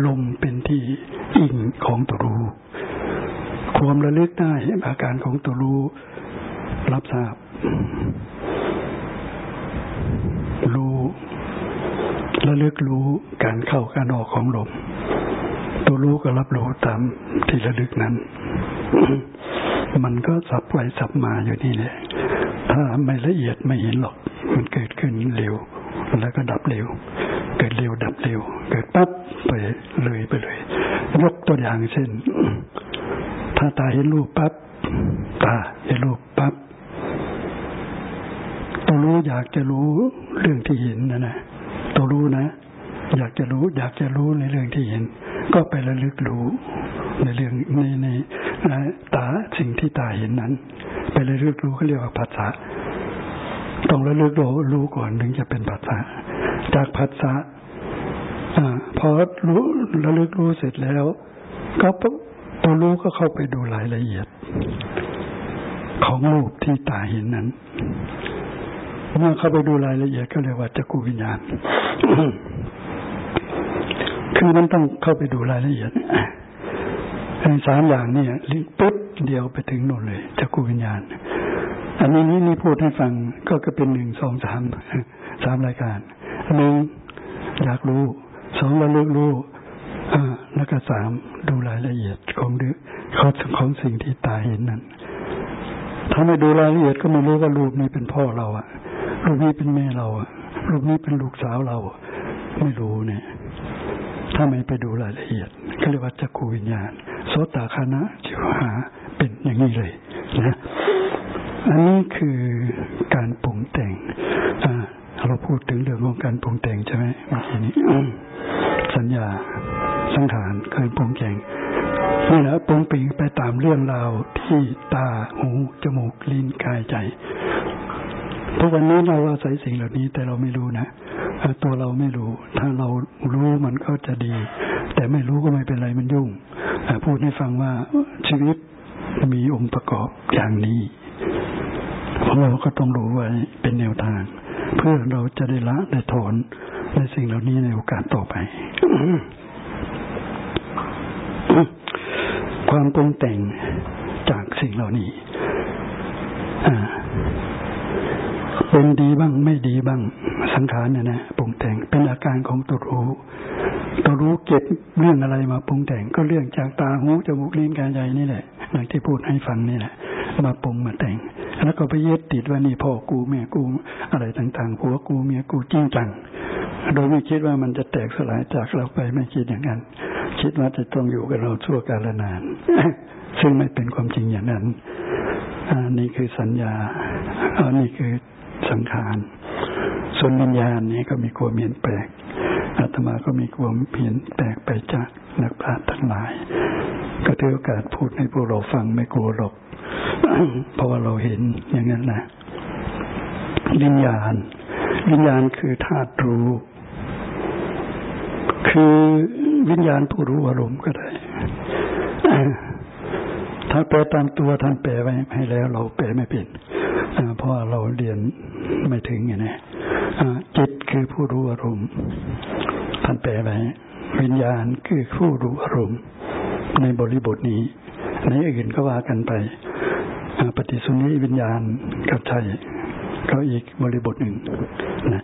ลมเป็นที่อิงของตัวรู้ ความระลึกได้อาการของตัวรู้รับทราบ รู้ระลึกรู้การเข้าการออกของลม ตัวรู้ก็รับรู้ตามที่ระลึกนั้น มันก็สับไปสับมาอยู่นี่แหละถ้าไม่ละเอียดไม่เห็นหรอก มันเกิดขึ้นเร็ว แล้วก็ดับเร็ว เกิดเร็วดับเร็ว เกิดปั๊บไปเลยไปเลย ยกตัวอย่างเช่น ถ้าตาเห็นรูปปั๊บตาเห็นรูปปั๊บตัวรู้อยากจะรู้เรื่องที่เห็นนะนะตัวรู้นะ อยากจะรู้ อยากจะรู้ในเรื่องที่เห็น ก็ไประลึกรู้ในเรื่องในในตาสิ่งที่ตาเห็นนั้น ไประลึกรู้เขาเรียกว่าภาษาต้องระลึกรู้รู้ก่อนถึงจะเป็นผัสสะ จากผัสสะพอรู้ระลึกรู้เสร็จแล้ว ก็ตัวรู้ก็เข้าไปดูรายละเอียด ของรูปที่ตาเห็นนั้น เมื่อเข้าไปดูรายละเอียดก็เรียกว่าจักรวิญญาณ คือมันต้องเข้าไปดูรายละเอียดในสามอย่างนี่ลิปุ๊บเดียวไปถึงโน่นเลยจักรวิญญาณ อันนี้นี่นี่พูดให้ฟังก็ก็เป็นหนึ่งสองสามสามรายการ หนึ่งอยากรู้สองระลึกรู้อ่าแล้วก็สามดูรายละเอียดของดื้อของของสิ่งที่ตาเห็นนั้นถ้าไม่ดูรายละเอียดก็ไม่รู้ว่าลูกนี้เป็นพ่อเราอะลูกนี้เป็นแม่เราอะลูกนี้เป็นลูกสาวเรา ไม่รู้เนี่ย ถ้าไม่ไปดูรายละเอียดก็เรียกว่าจักรวิญญาณโสตคานะจิวหาเป็นอย่างนี้เลยนะอันนี้คือการปรุงแต่ง เราพูดถึงเรื่องของการปรุงแต่งใช่ไหมเมื่อกี้นี้สัญญาสังขารเคยปรุงแต่งนี่แหละปรุงปิงไปตามเรื่องราวที่ตาหูจมูกลิ้นกายใจทุกวันนี้เราอาศัยสิ่งเหล่านี้แต่เราไม่รู้นะตัวเราไม่รู้ ถ้าเรารู้มันก็จะดี แต่ไม่รู้ก็ไม่เป็นไรมันยุ่งพูดให้ฟังว่าชีวิตมีองค์ประกอบอย่างนี้เราก็ต้องรู้ไว้เป็นแนวทาง เพื่อเราจะได้ละได้ถอนในสิ่งเหล่านี้ในโอกาสต่อไป ความปรุงแต่งจากสิ่งเหล่านี้เป็นดีบ้างไม่ดีบ้าง สังขารเนี่ยนะปรุงแต่งเป็นอาการของตัวรู้ตัวรู้เก็บเรื่องอะไรมาปรุงแต่งก็เรื่องจากตาหูจมูกลิ้นกายใจนี่แหละอย่างที่พูดให้ฟังนี่แหละมาปรุงมาแต่ง แล้วก็ไปยึดติดว่านี่พ่อกูแม่กูอะไรต่างๆผัวกูเมียกูจริงจัง โดยไม่คิดว่ามันจะแตกสลายจากเราไปไม่คิดอย่างนั้น คิดว่าจะต้องอยู่กับเราชั่วกาลนาน ซึ่งไม่เป็นความจริงอย่างนั้นอันนี้คือสัญญาอันนี้คือสังขาร ส่วนวิญญาณนี้ก็มีความเห็นแปลกอาตมาก็มีความเห็นแปลกไปจากนักปราชญ์ทั้งหลาย ก็ถือโอกาสพูดให้พวกเราฟังไม่กลัวหรอก เพราะว่าเราเห็นอย่างนั้นนะวิญญาณ วิญญาณคือธาตุรู้ คือวิญญาณผู้รู้อารมณ์ก็ได้ถ้าแปลตามตัวท่านแปลไว้ให้แล้ว เราแปลไม่เป็นเพราะเราเรียนไม่ถึงไงนะจิตคือผู้รู้อารมณ์ท่านแปลไว้วิญญาณคือผู้รู้อารมณ์ ในบริบทนี้ ในอื่นก็ว่ากันไปปฏิสุนิวิญญาณกับใจก็อีกบริบทหนึ่งนะ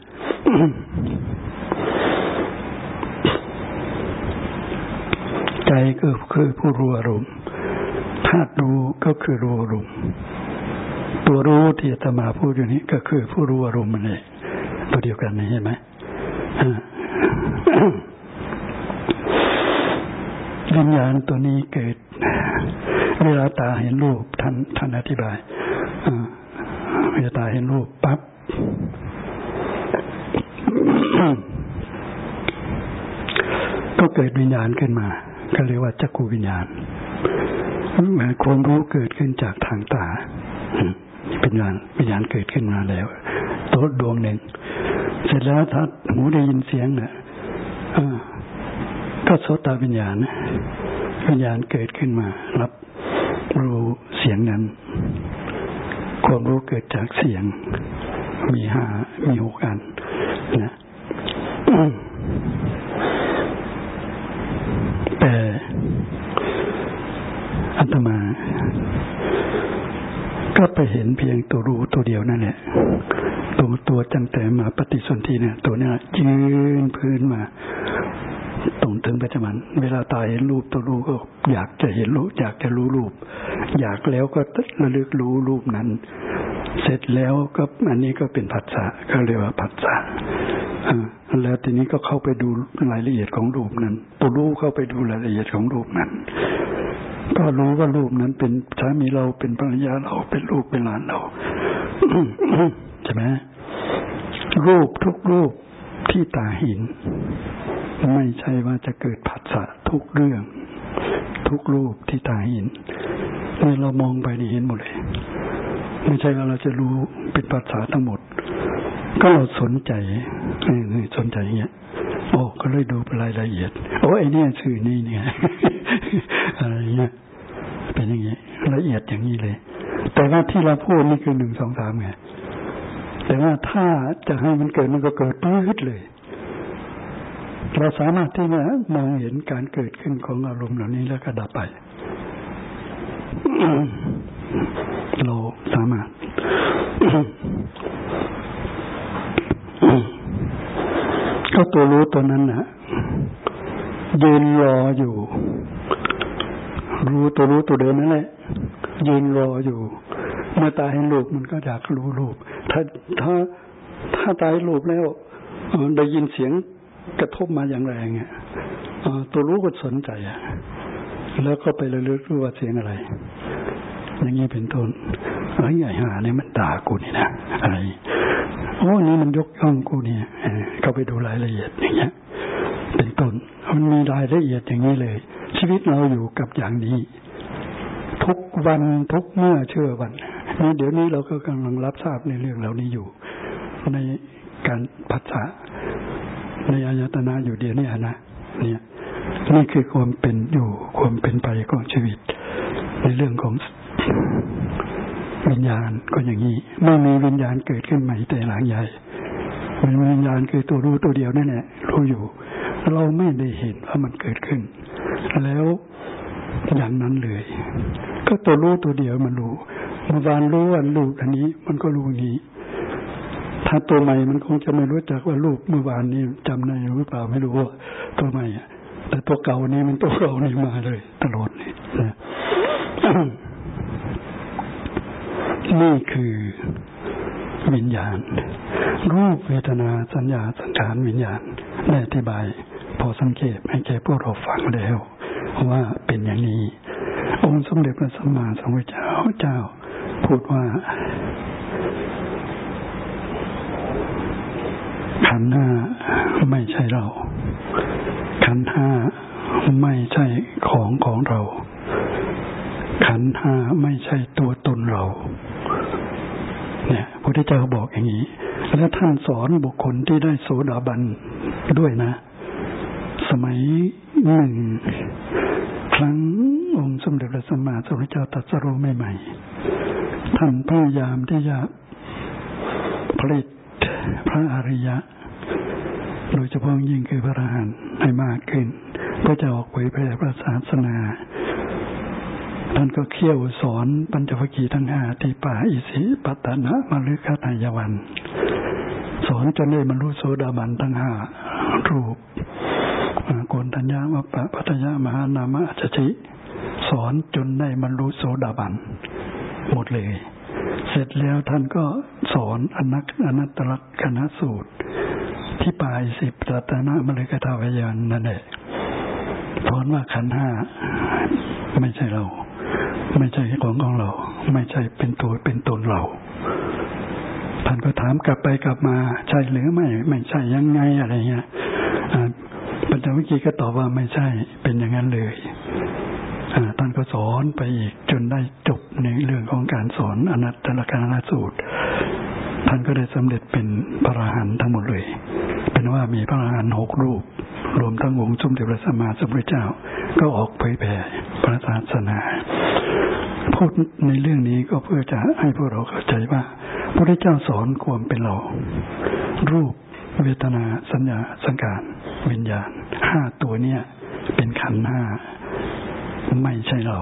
ใจก็คือผู้รู้อารมณ์ธาตุรู้ก็คือรู้อารมณ์ตัวรู้ที่อาตมาพูดอยู่นี้ก็คือผู้รู้อารมณ์มันเองตัวเดียวกันนี่เห็นไหม วิญญาณตัวนี้เกิด เวลาตาเห็นรูปท่านท่านอธิบายเวลาตาเห็นรูปปั๊บก็เกิดวิญญาณขึ้นมา ก็เรียกว่าจักรูวิญญาณความรู้เกิดขึ้นจากทางตาเป็นญาณวิญญาณเกิดขึ้นมาแล้วตัวดวงหนึ่ง เสร็จแล้วถ้าหูได้ยินเสียงเนี่ย ก็โสตวิญญาณวิญญาณเกิดขึ้นมา รับรู้เสียงนั้น ความรู้เกิดจากเสียง มีห้ามีหกอันนะแต่อัตมา ก็ไปเห็นเพียงตัวรู้ตัวเดียวนั่นแหละตัวตัวจังแต่มาปฏิสนธิเนี่ย ตัวนี้ยยืนพื้นมา ตรงถึงปัจจุบัน เวลาตายเห็นรูปตัวรู้ก็อยากจะเห็นรูปอยากจะรู้รูป อยากแล้วก็ระลึกรู้รูปนั้น เสร็จแล้วก็อันนี้ก็เป็นผัสสะก็เรียกว่าผัสสะแล้วทีนี้ก็เข้าไปดูรายละเอียดของรูปนั้น ตัวรู้เข้าไปดูรายละเอียดของรูปนั้น ก็รู้ว่ารูปนั้นเป็นสามีเราเป็นภรรยาเราเป็นลูกเป็นหลานเราใช่ไหมรูปทุกรูปที่ตาเห็น ไม่ใช่ว่าจะเกิดผัสสะทุกเรื่อง ทุกรูปที่ตาเห็นเมื่เรามองไปนี่เห็นหมดเลย ไม่ใช่ว่าเราจะรู้เป็นภาษาทั้งหมด ก็เราสนใจนี่สนใจเงี้ยโอ้ก็เลยดูรายละเอียด โอ้ไอเนี่ยชื่อนี่เนี่ยอะไรเงี้ยเป็นอย่างนี้ยละเอียดอย่างนี้เลย แต่ว่าที่เราพูดนี่คือหนึ่งสองสามไงแต่ว่าถ้าจะให้มันเกิดมันก็เกิดปื๊ดเลย เราสามารถที่จะมองเห็นการเกิดขึ้นของอารมณ์เหล่านี้แล้วก็ดับไป เราสามารถก็ตัวรู้ตัวนั้นนะยืนรออยู่ รู้ตัวรู้ตัวเดิมนั่นแหละยืนรออยู่ เมื่อตายเห็นรูปมันก็อยากรู้รูปถ้าถ้าถ้าตายรูปแล้วได้ยินเสียง กระทบมาอย่างแรงอะตัวรู้ก็สนใจอะแล้วก็ไประลึกรู้ว่าเสียงอะไร อย่างนี้เป็นต้นไอ้ใหญ่หาเนี่ยมันด่ากูนี่นะอะไรโอ้นี่มันยกย่องกูเนี่ยเข้าไปดูรายละเอียดอย่างเงี้ย เป็นต้นมันมีรายละเอียดอย่างนี้เลย ชีวิตเราอยู่กับอย่างนี้ ทุกวันทุกเมื่อเชื่อวันนี่เดี๋ยวนี้เราก็กำลังรับทราบในเรื่องเหล่านี้อยู่ ในการภาษา ในอายตนะอยู่เดียวนี่นะเนี่ยนี่คือความเป็นอยู่ความเป็นไปของชีวิต ในเรื่องของวิญญาณก็อย่างนี้ ไม่มีวิญญาณเกิดขึ้นใหม่แต่หลังใหญ่มันวิญญาณคือตัวรู้ตัวเดียวนั่นแหละรู้อยู่ เราไม่ได้เห็นว่ามันเกิดขึ้น แล้วอย่างนั้นเลย ก็ตัวรู้ตัวเดียวมันรู้เมื่อวานรู้วันรู้อันนี้ มันก็รู้นี้ ถ้าตัวใหม่มันคงจะไม่รู้จักว่ารูปเมื่อวานนี้จำได้หรือเปล่าไม่รู้ว่าตัวใหม่แต่ตัวเก่านี้มันตัวเก่านี่มาเลย ตลอดนี่นี่คือวิญญาณ รูปเวทนาสัญญาสังขารวิญญาณได้อธิบาย พอสังเกตให้แก่พวกเราฟังแล้วว่าเป็นอย่างนี้ องค์สมเด็จพระสัมมาสัมพุทธเจ้าเจ้า พูดว่า ขันห้าไม่ใช่เรา ขันห้าไม่ใช่ของของเรา ขันห้าไม่ใช่ตัวตนเรา เนี่ยพระพุทธเจ้าบอกอย่างนี้ แล้วท่านสอนบุคคลที่ได้โสดาบันด้วยนะ สมัยหนึ่งครั้งองค์สมเด็จพระสัมมาสัมพุทธเจ้าตรัสรู้ใหม่ๆท่านพยายามที่จะผลิต พระอริยะ โดยเฉพาะยิ่งคือพระอรหันต์ให้มากขึ้นเพื่อจะออกเผยแผ่พระศาสนาท่านก็เขี่ยวสอนปัญจวัคคีย์ทั้งห้าที่ป่าอิสิปัตนะมฤคทายวัน สอนจนได้บรรลุโสดาบันทั้งห้ารูปโกนทัญญามปะปัตยามหานามะจจิสอนจนได้บรรลุโสดาบัน หมดเลย เสร็จแล้วท่านก็สอนอนักอนัตตลักษณสูตร ที่ปลายสิบตัตนะมฤคทาวยานนั่นแหละสอนว่าขันห้าไม่ใช่เรา ไม่ใช่ของของเรา ไม่ใช่เป็นตัวเป็นตนเราท่านก็ถามกลับไปกลับมา ใช่หรือไม่ ไม่ใช่ยังไงอะไรเงี้ยปัญจวิคีก็ตอบว่าไม่ใช่เป็นอย่างนั้นเลย ท่านก็สอนไปอีกจนได้จบในเรื่องของการสอนอนัตตลกนาสูตร ท่านก็ได้สำเร็จเป็นพระอรหันต์ทั้งหมดเลย เป็นว่ามีพระอรหันต์หกรูป รวมทั้งองค์สมเด็จพระสัมมาสัมพุทธเจ้า ก็ออกเผยแผ่พระศาสนาพูดในเรื่องนี้ก็เพื่อจะให้พวกเราเข้าใจว่า พระพุทธเจ้าสอนความเป็นเรา รูปเวทนาสัญญาสังการ วิญญาณห้าตัวเนี่ยเป็นขันห้า ไม่ใช่เรา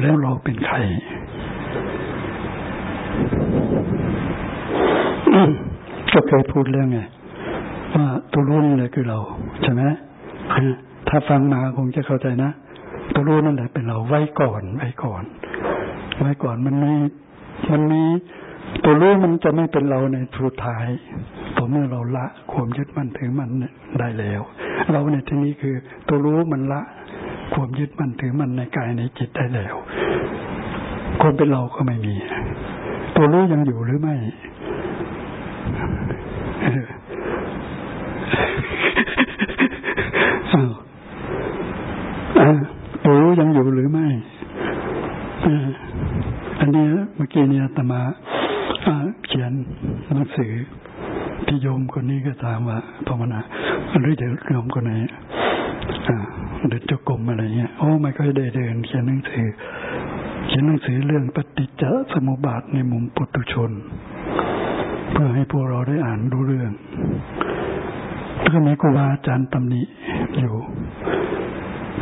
แล้วเราเป็นใคร ก็เคยพูดเรื่องไงว่าตัวรู้นี่แหละคือเรา ใช่ไหมถ้าฟังมาคงจะเข้าใจนะตัวรู้นั่นแหละเป็นเราไว้ก่อน ไว้ก่อน ไว้ก่อนมันไม่มันมีตัวรู้มันจะไม่เป็นเราในสุดท้ายต่อเมื่อเราละความยึดมั่นถือมันได้แล้ว เราในที่นี้คือ ตัวรู้มันละ ความยึดมั่นถือมั่นในกายในจิตได้แล้วคนเป็นเราก็ไม่มี ตัวรู้ยังอยู่หรือไม่ตัวรู้ยังอยู่หรือไม่อันนี้เมื่อกี้เนี่ยตมาเขียนหนังสือที่โยมคนนี้ก็ถามว่าภาวนาหรือจะโยมคนไหน เดินจกรมอะไรเงี้ย โอ้ไม่ค่อยได้เดิน เขียนหนังสือ เขียนหนังสือเรื่องปฏิจจสมุปบาทในมุมปุถุชน เพื่อให้พวกเราได้อ่านดูเรื่องก็มีครูบาอาจารย์ตำหนิอยู่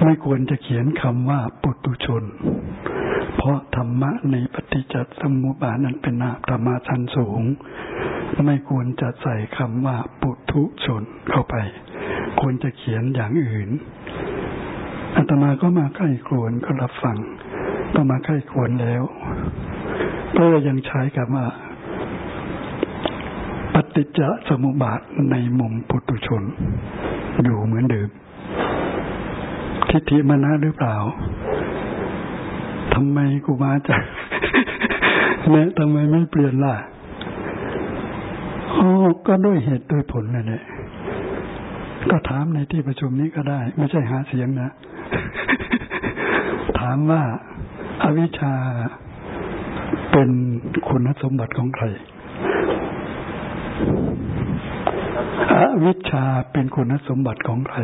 ไม่ควรจะเขียนคำว่าปุถุชน เพราะธรรมะในปฏิจจสมุปบาทนั้นเป็นนาธรรมะชั้นสูง ไม่ควรจะใส่คำว่าปุถุชนเข้าไป ควรจะเขียนอย่างอื่นอาตมาก็มาใกล้ครวนก็รับฟัง ก็มาใกล้ครวนแล้วก็ยังใช้กับว่าปฏิจจสมุปบาทในมุมปุตุชน อยู่เหมือนเดิมทิฏฐิมานะหรือเปล่าทำไมกูมาจะเนี่ยทำไมไม่เปลี่ยนล่ะอ๋อก็ด้วยเหตุด้วยผลนั่นแหละ ก็ถามในที่ประชุมนี้ก็ได้ ไม่ใช่หาเสียงนะ ถามว่าอาวิชชาเป็นคุณสมบัติของใครอวิชชาเป็นคุณสมบัติของใคร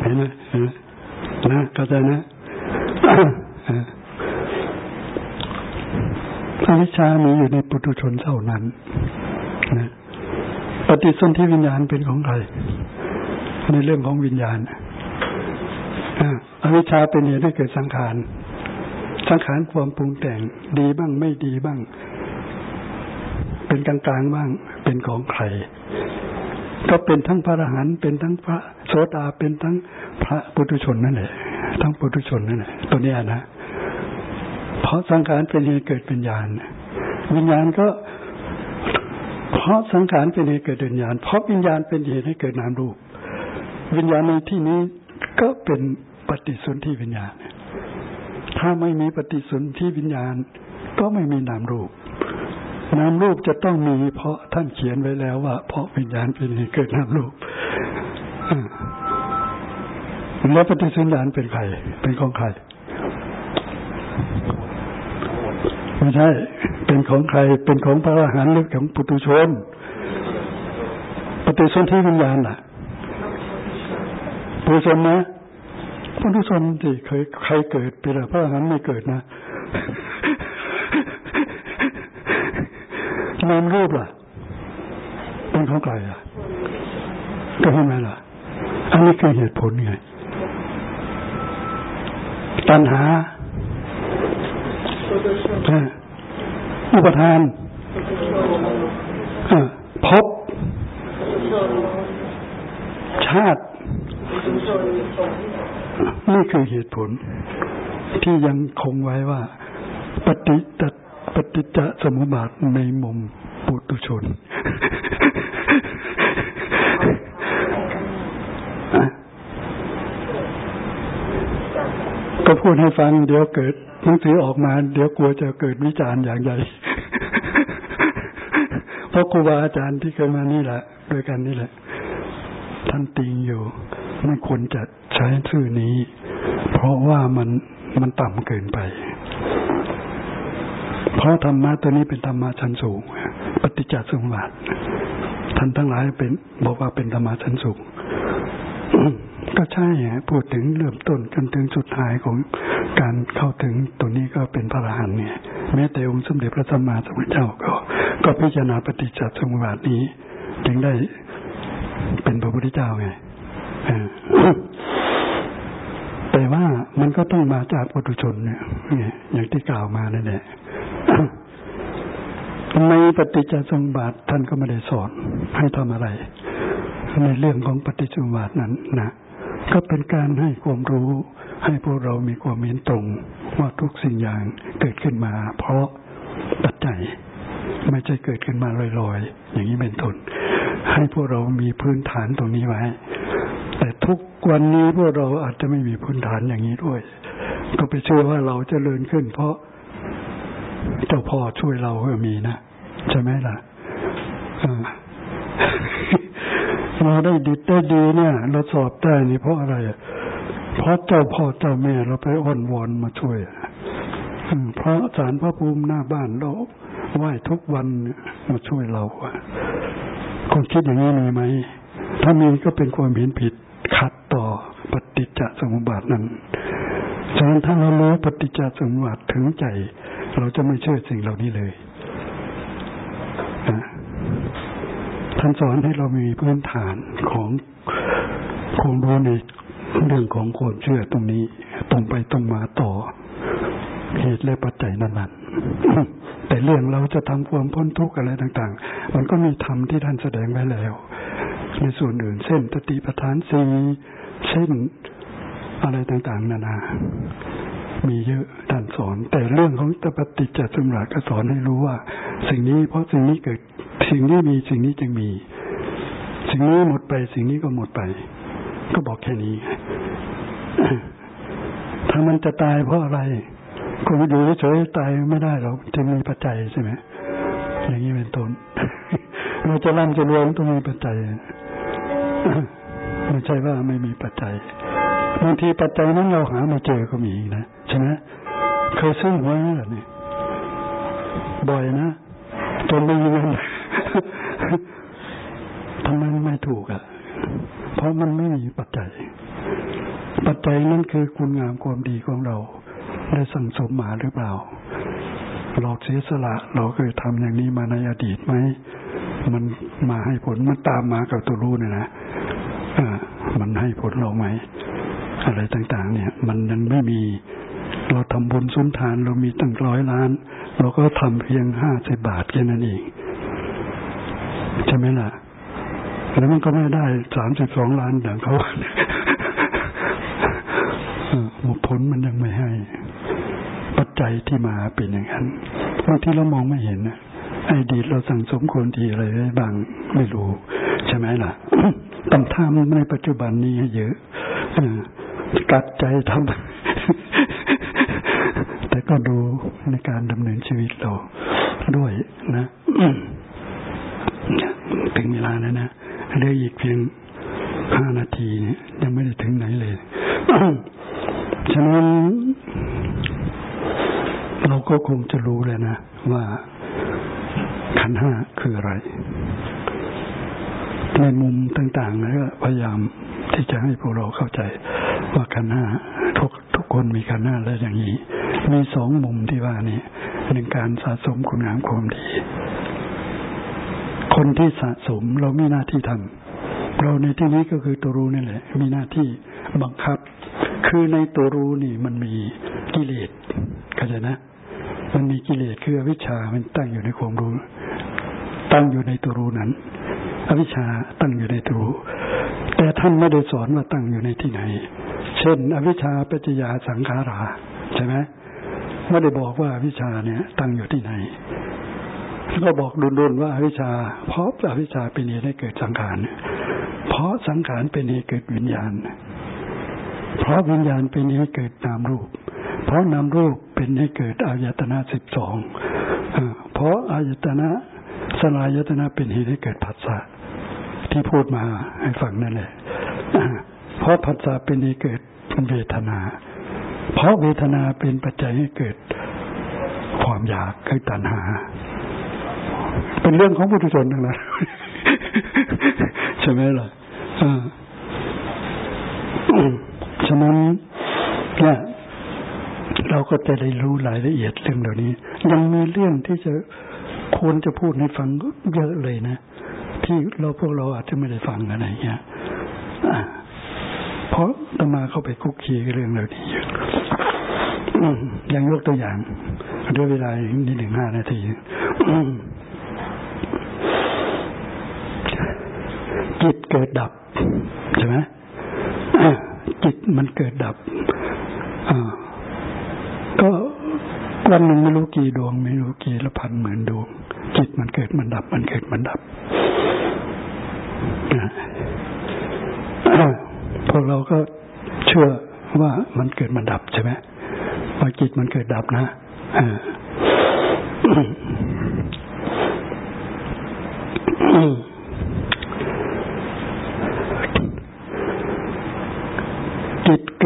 เห็นไหมนะเข้าใจนะอวิชชามีอยู่ในปุถุชนเท่านั้นนะ ปฏิสนธิวิญญาณเป็นของใครในเรื่องของวิญญาณอวิชชาเป็นเหตุให้เกิดสังขาร สังขารความปรุงแต่งดีบ้างไม่ดีบ้าง เป็นกลางๆบ้าง เป็นของใคร ก็เป็นทั้งพระอรหันต์เป็นทั้งพระโสดาเป็นทั้งพระปุถุชนนั่นแหละทั้งปุถุชนนั่นแหละตัวนี้นะ เพราะสังขารเป็นเหตุเกิดวิญญาณ วิญญาณก็ เพราะสังขารเป็นเหตุเกิดวิญญาณ เพราะวิญญาณเป็นเหตุให้เกิดนามรูป วิญญาณในที่นี้ก็เป็นปฏิสนธิวิญญาณ ถ้าไม่มีปฏิสนธิวิญญาณ ก็ไม่มีนามรูป นามรูปจะต้องมี เพราะท่านเขียนไว้แล้วว่า เพราะวิญญาณเป็นเหตุเกิดนามรูปแล้วปฏิสัญญาณเป็นใคร เป็นของใคร ไม่ใช่ เป็นของใคร เป็นของพระอรหันต์หรือของปุถุชนปฏิสนธิวิญญาณล่ะปุถุชนนะปุถุชนที่เคยใครเกิดเป็นพระอรหันต์ไม่เกิดนะนามรูปล่ะ เป็นของใครอะ ก็เห็นไหมล่ะ อันนี้คือเหตุผลไง ตัณหา อุปทานพบ ชาติ นี่คือเหตุผล ที่ยังคงไว้ว่า ปฏิจจปฏิจจสมุปบาทในมุมปุตุชนก็พูดให้ฟังเดี๋ยวเกิดหนังสือออกมา เดี๋ยวกลัวจะเกิดวิจารณ์อย่างใหญ่ เพราะครูบาอาจารย์ที่เคยมานี่แหละด้วยกันนี่แหละ ท่านติงอยู่ ไม่ควรจะใช้ชื่อนี้ เพราะว่ามันมันต่ำเกินไป เพราะธรรมะตัวนี้เป็นธรรมะชั้นสูง ปฏิจจสมุปบาทท่านทั้งหลายเป็น บอกว่าเป็นธรรมะชั้นสูงก็ใช่พูดถึงเริ่มต้นจนถึงสุดท้ายของการเข้าถึงตัวนี้ก็เป็นพระอรหันต์เนี่ยแม้แต่องค์สมเด็จพระสัมมาสัมพุทธเจ้าก็ ก็พิจารณาปฏิจจสมุปบาทนี้ จึงได้เป็นพระพุทธเจ้าไงแต่ว่ามันก็ต้องมาจากปุถุชนเนี่ยอย่างที่กล่าวมานั่นแหละในปฏิจจสมุปบาทท่านก็ไม่ได้สอนให้ทำอะไร ในเรื่องของปฏิจจสมุปบาทนั้นนะก็เป็นการให้ความรู้ ให้พวกเรามีความเห็นตรง ว่าทุกสิ่งอย่างเกิดขึ้นมา เพราะปัจจัย ไม่ใช่เกิดขึ้นมาลอยๆ อย่างนี้เป็นต้นให้พวกเรามีพื้นฐานตรงนี้ไว้ แต่ทุกวันนี้พวกเราอาจจะไม่มีพื้นฐานอย่างนี้ด้วย ก็ไปเชื่อว่าเราจะเลินขึ้น เพราะเจ้าพ่อช่วยเราก็มีนะใช่ไหมล่ะเราได้ดิดได้ดีเนี่ย เราสอบได้นี่เพราะอะไร เพราะเจ้าพ่อเจ้าแม่เราไปอ้อนวอนมาช่วยเพราะสารพระภูมิหน้าบ้านเรา ไหว้ทุกวันมาช่วยเราคนคิดอย่างนี้มีไหม ถ้ามีก็เป็นความเห็นผิดขัดต่อปฏิจจสมุปบาทนั้นฉะนั้นถ้าเรารู้ปฏิจจสมุปบาทถึงใจ เราจะไม่เชื่อสิ่งเหล่านี้เลยท่านสอนให้เรามีพื้นฐานของความรู้ในเรื่องของความเชื่อตรงนี้ ตรงไปตรงมาต่อเหตุและปัจจัยนั้นๆ แต่เรื่องเราจะทำความพ้นทุกข์อะไรต่าง ๆ มันก็มีธรรมที่ท่านแสดงไว้แล้ว ในส่วนอื่น เช่นตติปทานสีเช่นอะไรต่างๆ นานา มีเยอะท่านสอน แต่เรื่องของตปฏิจจสมุปบาทก็สอนให้รู้ว่า สิ่งนี้เพราะสิ่งนี้เกิด สิ่งนี้มีสิ่งนี้จึงมี สิ่งนี้หมดไป สิ่งนี้ก็หมดไป ก็บอกแค่นี้ถ้ามันจะตายเพราะอะไร คนอยู่เฉยๆตายไม่ได้หรอกจะมีปัจจัยใช่ไหมอย่างนี้เป็นต้นเราจะร่ำจะรวยต้องมีปัจจัยไม่ใช่ว่าไม่มีปัจจัยบางทีปัจจัยนั้นเราหาไม่เจอก็มีนะใช่ไหมเคยซื้อหวยไหมล่ะนี่บ่อยนะจนไม่มีเงินทำไมไม่ถูกอะ เพราะมันไม่มีปัจจัย ปัจจัยนั้นคือคุณงามความดีของเรา ได้สั่งสมมาหรือเปล่า เราเสียสละเราเคยทำอย่างนี้มาในอดีตไหม มันมาให้ผลมันตามมากับตัวรู้เนี่ยนะอ่ามันให้ผลเราไหม อะไรต่างๆ เนี่ย มันยังไม่มี เราทำบุญสุนทานเรามีตั้งร้อยล้าน เราก็ทำเพียงห้าสิบบาทแค่นั้นเองใช่ไหมล่ะแล้วมันก็ไม่ได้สามสิบสองล้านอย่างเขา ผลมันยังไม่ให้ ปัจจัยที่มาเป็นอย่างนั้นบางที่เรามองไม่เห็นนะไอ้ดีเราสั่งสมคนดีอะไรได้บางไม่รู้ ใช่ไหมล่ะต้องทำในปัจจุบันนี้เยอะกัดใจทำแต่ก็ดูในการดำเนินชีวิตเราด้วยนะถึงเวลาแล้วนะเหลืออีกเพียงห้านาทีเนี่ยยังไม่ได้ถึงไหนเลย ฉะนั้นเราก็คงจะรู้เลยนะ ว่าขันห้าคืออะไร ในมุมต่างๆแล้วพยายามที่จะให้พวกเราเข้าใจ ว่าขันห้าทุกทุกคนมีขันห้าแล้วอย่างนี้ มีสองมุมที่ว่านี่หนึ่งการสะสมคุณงามความดี คนที่สะสมเรามีหน้าที่ทำเราในที่นี้ก็คือตัวรู้นี่แหละ มีหน้าที่บังคับ คือในตัวรู้นี่มันมีกิเลสเข้าใจนะ มันมีกิเลสคืออวิชชา มันตั้งอยู่ในความรู้ ตั้งอยู่ในตัวรู้นั้น อวิชชาตั้งอยู่ในตัวรู้ แต่ท่านไม่ได้สอนว่าตั้งอยู่ในที่ไหน เช่น อวิชชาปัจจยาสังขารา ใช่ไหมไม่ได้บอกว่าวิชาเนี่ย ตั้งอยู่ที่ไหนก็บอกดุนๆว่าอวิชชา เพราะอวิชชาเป็นเหตุให้เกิดสังขาร เพราะสังขารเป็นเหตุเกิดวิญญาณ เพราะวิญญาณเป็นให้เกิดนามรูป เพราะนามรูปเป็นให้เกิดอายตนะสิบสองเพราะอายตนะสลายตนะเป็นเหตุให้เกิดผัสสะที่พูดมาให้ฟังนั่นแหละเพราะผัสสะเป็นเหตุเกิดเวทนา เพราะเวทนาเป็นปัจจัยให้เกิดความอยากคือตัณหา เป็นเรื่องของพุทุชนทั้งนั้นใช่ไหมล่ะฉะนั้นเนี่ยเราก็จะได้รู้รายละเอียดเรื่องเหล่านี้ ยังมีเรื่องที่จะควรจะพูดให้ฟังเยอะเลยนะ ที่เราพวกเราอาจจะไม่ได้ฟังอะไรเงี้ยเพราะตมาเข้าไปคุกคีเรื่องเหล่านี้เยอะยังยกตัวอย่างด้วยเวลานิดหนึ่งห้านาทีจิตเกิดดับใช่ไหม จิตมันเกิดดับก็วันหนึ่งไม่รู้กี่ดวง ไม่รู้กี่ละพันหมื่นดวง จิตมันเกิดมันดับ มันเกิดมันดับพวกเราก็เชื่อว่ามันเกิดมันดับใช่ไหมว่าจิตมันเกิดดับนะจิต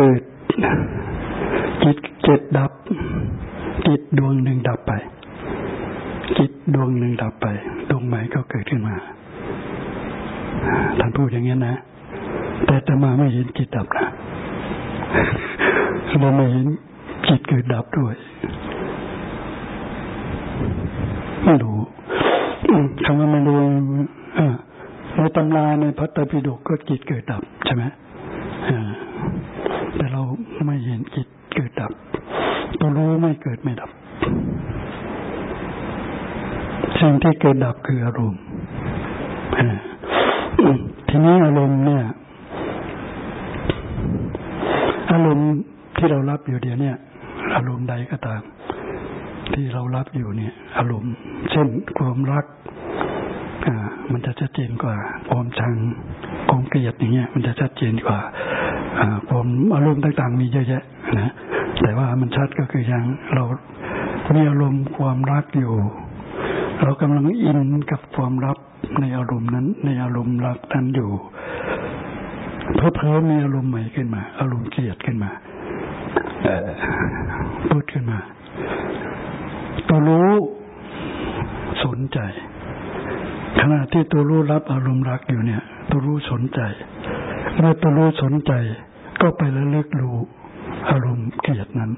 เกิด จิตเกิดดับ จิตดวงหนึ่งดับไป จิตดวงหนึ่งดับไป ดวงใหม่ก็เกิดขึ้นมาท่านพูดอย่างนี้นะ แต่ตมาไม่เห็นจิตดับนะเราไม่เห็นจิตเกิดดับด้วยไม่รู้คำว่าไม่รู้ในตำราในพัตตปิฎกก็จิตเกิดดับใช่ไหม ไม่เห็นจิตเกิดดับ ตัวรู้ไม่เกิดไม่ดับ สิ่งที่เกิดดับคืออารมณ์ทีนี้อารมณ์เนี่ย อารมณ์ที่เรารับอยู่เดียวเนี่ยอารมณ์ใดก็ตาม ที่เรารับอยู่เนี่ย อารมณ์ เช่นความรักอ่ามันจะชัดเจนกว่า ความชังความเกลียดอย่างเงี้ย มันจะชัดเจนกว่าอ่า ความอารมณ์ต่างๆ มีเยอะแยะนะแต่ว่ามันชัดก็คืออย่างเรามีอารมณ์ความรักอยู่ เรากำลังอินกับความรับในอารมณ์นั้น ในอารมณ์รักนั้นอยู่เพอเพอมีอารมณ์ใหม่ขึ้นมา อารมณ์เกลียดขึ้นมาพูดขึ้นมาตัวรู้สนใจ ขณะที่ตัวรู้รับอารมณ์รักอยู่เนี่ย ตัวรู้สนใจเมื่อตัวรู้สนใจ ก็ไประลึกรู้อารมณ์เกลียดนั้น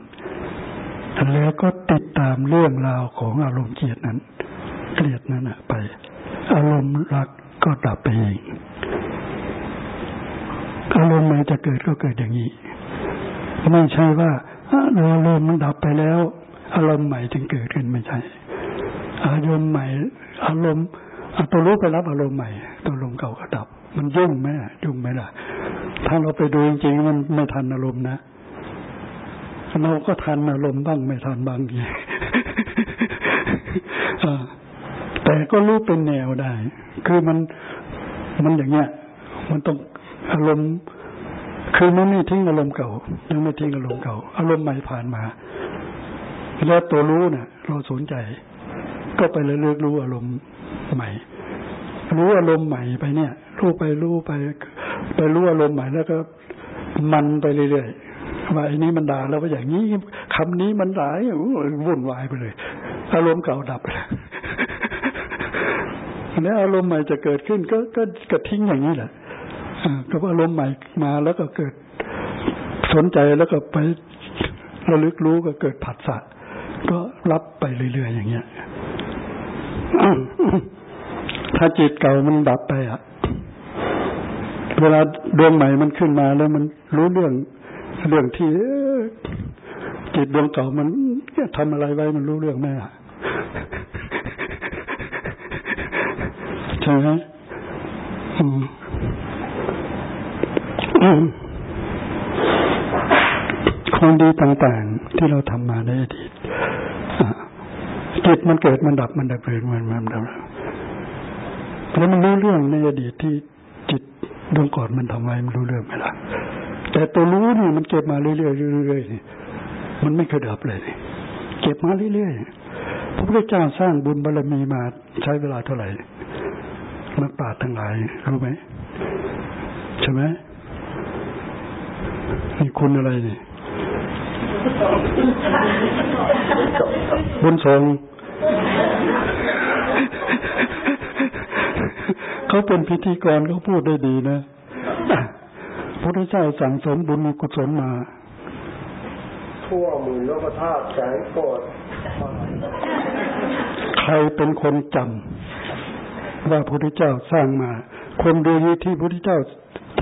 แล้วก็ติดตามเรื่องราวของอารมณ์เกลียดนั้น เกลียดนั้นไป อารมณ์รักก็ดับไปเองอารมณ์ใหม่จะเกิดก็เกิดอย่างนี้ ไม่ใช่ว่าอารมณ์มันดับไปแล้ว อารมณ์ใหม่จึงเกิดขึ้นไม่ใช่ อารมณ์ใหม่ อารมณ์ตัวรู้ไปรับอารมณ์ใหม่ ตัวลมเก่าก็ดับ มันยุ่งไหมยุ่งไหมล่ะ ถ้าเราไปดูจริงๆมันไม่ทันอารมณ์นะเราก็ทันอารมณ์บ้างไม่ทันบางทีแต่ก็รู้เป็นแนวได้ คือมันมันอย่างเงี้ย มันต้องอารมณ์ คือมันไม่ทิ้งอารมณ์เก่ายังไม่ทิ้งอารมณ์เก่า อารมณ์ใหม่ผ่านมา แล้วตัวรู้เนะ่ะ เราสนใจ ก็ไปเลือกรู้อารมณ์ใหม่ รู้อารมณ์ใหม่ไปเนี่ย รู้ไปรู้ไป ไปรู้อารมณ์ใหม่แล้วก็ มันไปเรื่อยๆว่าไอ้นี้มันด่าแล้วว่าอย่างนี้คำนี้มันด่าวุ่นวายไปเลย อารมณ์เก่าดับไปแล้วอารมณ์ใหม่จะเกิดขึ้น ก็ก็กระทิ้งอย่างนี้แหละก็อารมณ์ใหม่มาแล้วก็เกิด สนใจแล้วก็ไประลึกรู้ก็เกิดผัสสะก็รับไปเรื่อยๆอย่างเงี้ยถ้าจิตเก่ามันดับไปอะ เวลาดวงใหม่มันขึ้นมาแล้วมันรู้เรื่องเรื่องที่จิตดวงเก่ามันทำอะไรไว้มันรู้เรื่องไหมอะใช่ไหมความดีต่างๆที่เราทำมาในอดีตจิตมันเกิดมันดับมันดับเกิดมันมันดับแล้วมันรู้เรื่องในอดีตที่จิต ดวงก่อนมันทำไว้มันรู้เรื่องไหมล่ะแต่ตัวรู้เนี่ยมันเก็บมาเรื่อยๆเรื่อยๆนี่มันไม่เคยดับเลยนี่เก็บมาเรื่อยๆพระพุทธเจ้าสร้างบุญบารรมีมาใช้เวลาเท่าไหร่นักปราชญ์ทั้งหลายรู้ไหมใช่ไหมนี่คุณอะไรนี่บุญทรง เขาเป็นพิธีกรเขาพูดได้ดีนะพระเจ้าสั่งสมบุญกุศลมา ทั่วมือโลกธาตุแสงโกรธใครเป็นคนจำว่าพระพุทธเจ้าสร้างมา คนดูที่พระพุทธเจ้า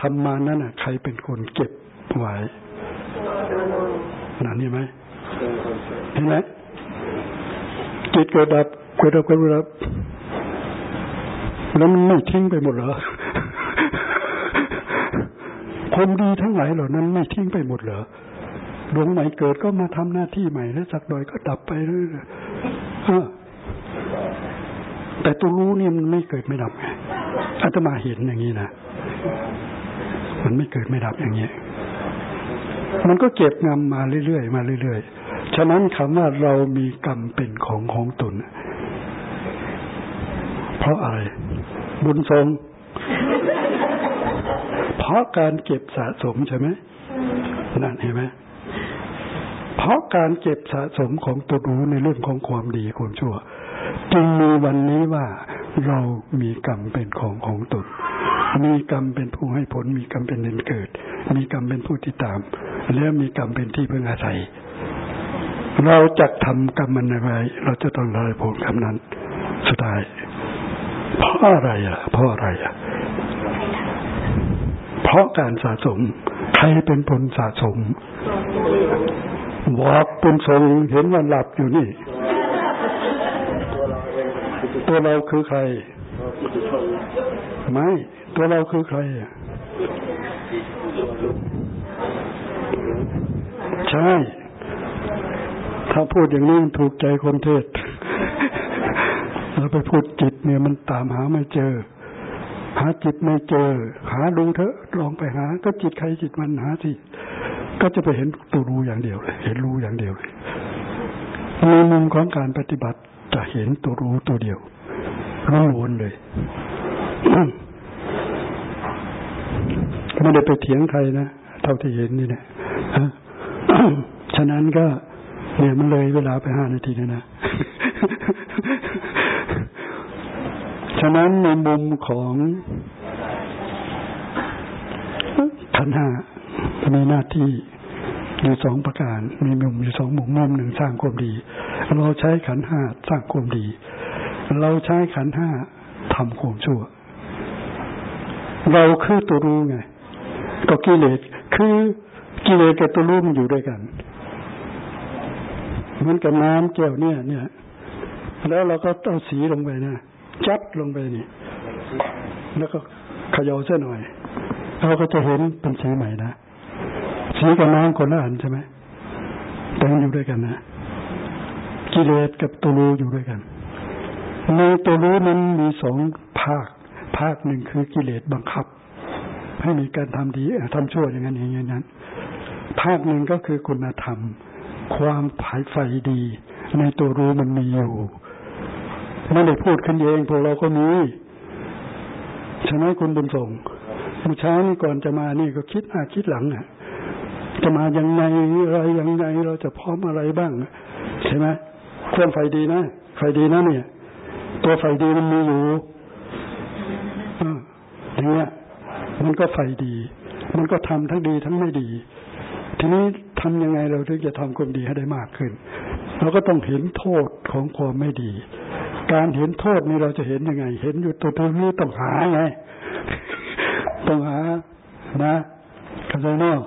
ทำมานั้นน่ะ ใครเป็นคนเก็บไว้นั่นนี่ไหมเห็นไหมจิตเกิดดับเกิดดับเกิดดับ แล้วมันไม่ทิ้งไปหมดเหรอคนดีทั้งหลายเหล่านั้นไม่ทิ้งไปหมดเหรอดวงใหม่เกิดก็มาทำหน้าที่ใหม่แล้วสักหน่อยก็ดับไปเรื่อยๆแต่ตัวรู้เนี่ยมันไม่เกิดไม่ดับไงอาตมาเห็นอย่างนี้นะมันไม่เกิดไม่ดับอย่างนี้มันก็เก็บงำมาเรื่อยๆมาเรื่อยๆ ฉะนั้นคำว่าเรามีกรรมเป็นของของตน เพราะอะไร บุญทรง เพราะการเก็บสะสมใช่ไหมนั่นเห็นไหมเพราะการเก็บสะสมของตัวรู้ในเรื่องของความดีความชั่ว จึงมีวันนี้ว่าเรามีกรรมเป็นของของตน มีกรรมเป็นผู้ให้ผล มีกรรมเป็นเนินเกิด มีกรรมเป็นผู้ที่ตาม แล้วมีกรรมเป็นที่พึ่งอาศัย เราจะทำกรรมมันอะไร เราจะต้องได้ผลกรรมนั้น สุดท้าย เพราะอะไรอะ เพราะอะไรอะ เพราะการสะสม ใครเป็นผลสะสมบอกปุญทรงเห็นวันหลับอยู่นี่ ตัวเราคือใคร ไม่ ตัวเราคือใครอะใช่ ถ้าพูดอย่างนี้ถูกใจคนเทศ เราไปพูดจิตเนี่ยมันตามหาไม่เจอ หาจิตไม่เจอ หาดูเถอะลองไปหา ก็จิตใครจิตมันหาสิก็จะไปเห็นตัวรู้อย่างเดียวเลย เห็นรู้อย่างเดียวเลยในมุมของการปฏิบัติจะเห็นตัวรู้ตัวเดียวรู้วนเลยไม่ได้ไปเถียงใครนะเท่าที่เห็นนี่แหละฉะนั้นก็เนี่ยมันเลยเวลาไปห้านาทีนะนะ ฉะนั้นในมุมของขันห้ามีหน้าที่อยู่สองประการ มีมุมอยู่สองมุมมุมหนึ่งสร้างความดี เราใช้ขันห้าสร้างความดี เราใช้ขันห้าทำความชั่ว เราคือตัวรู้ไง ก็กิเลสคือกิเลสกับตัวรู้มันอยู่ด้วยกันเหมือนกับน้ำแก้วเนี่ย เนี่ย แล้วเราก็เอาสีลงไปนะ จับลงไปนี่ แล้วก็ขย่าเส้นหน่อยเราก็จะเห็นเป็นสีใหม่นะสีกับน้ำคนละอันใช่ไหมแต่มันอยู่ด้วยกันนะกิเลสกับตัวรู้อยู่ด้วยกัน ในตัวรู้นั้นมีสองภาค ภาคหนึ่งคือกิเลสบังคับ ให้มีการทำดีทำชั่วอย่างนั้นอย่างนั้น ภาคหนึ่งก็คือคุณธรรม ความผายไฟดี ในตัวรู้มันมีอยู่ ไม่ได้พูดขึ้นเองพวกเราก็มีใช่ไหมคุณบุญส่งเมื่อเช้านี้ก่อนจะมานี่ก็คิดหน้าคิดหลังอะจะมายังไงอะไรยังไงเราจะพร้อมอะไรบ้างใช่ไหมเครื่องไฟดีนะไฟดีนะเนี่ย ตัวไฟดีมันมีอยู่อ่าอย่างเงี้ยมันก็ไฟดี มันก็ทำทั้งดีทั้งไม่ดี ทีนี้ทำยังไงเราถึงจะทำความดีให้ได้มากขึ้น เราก็ต้องเห็นโทษของความไม่ดี การเห็นโทษนี่เราจะเห็นยังไง เห็นอยู่ตัวตรงนี้ต้องหาไงต้องหานะเข้าใจเนาะ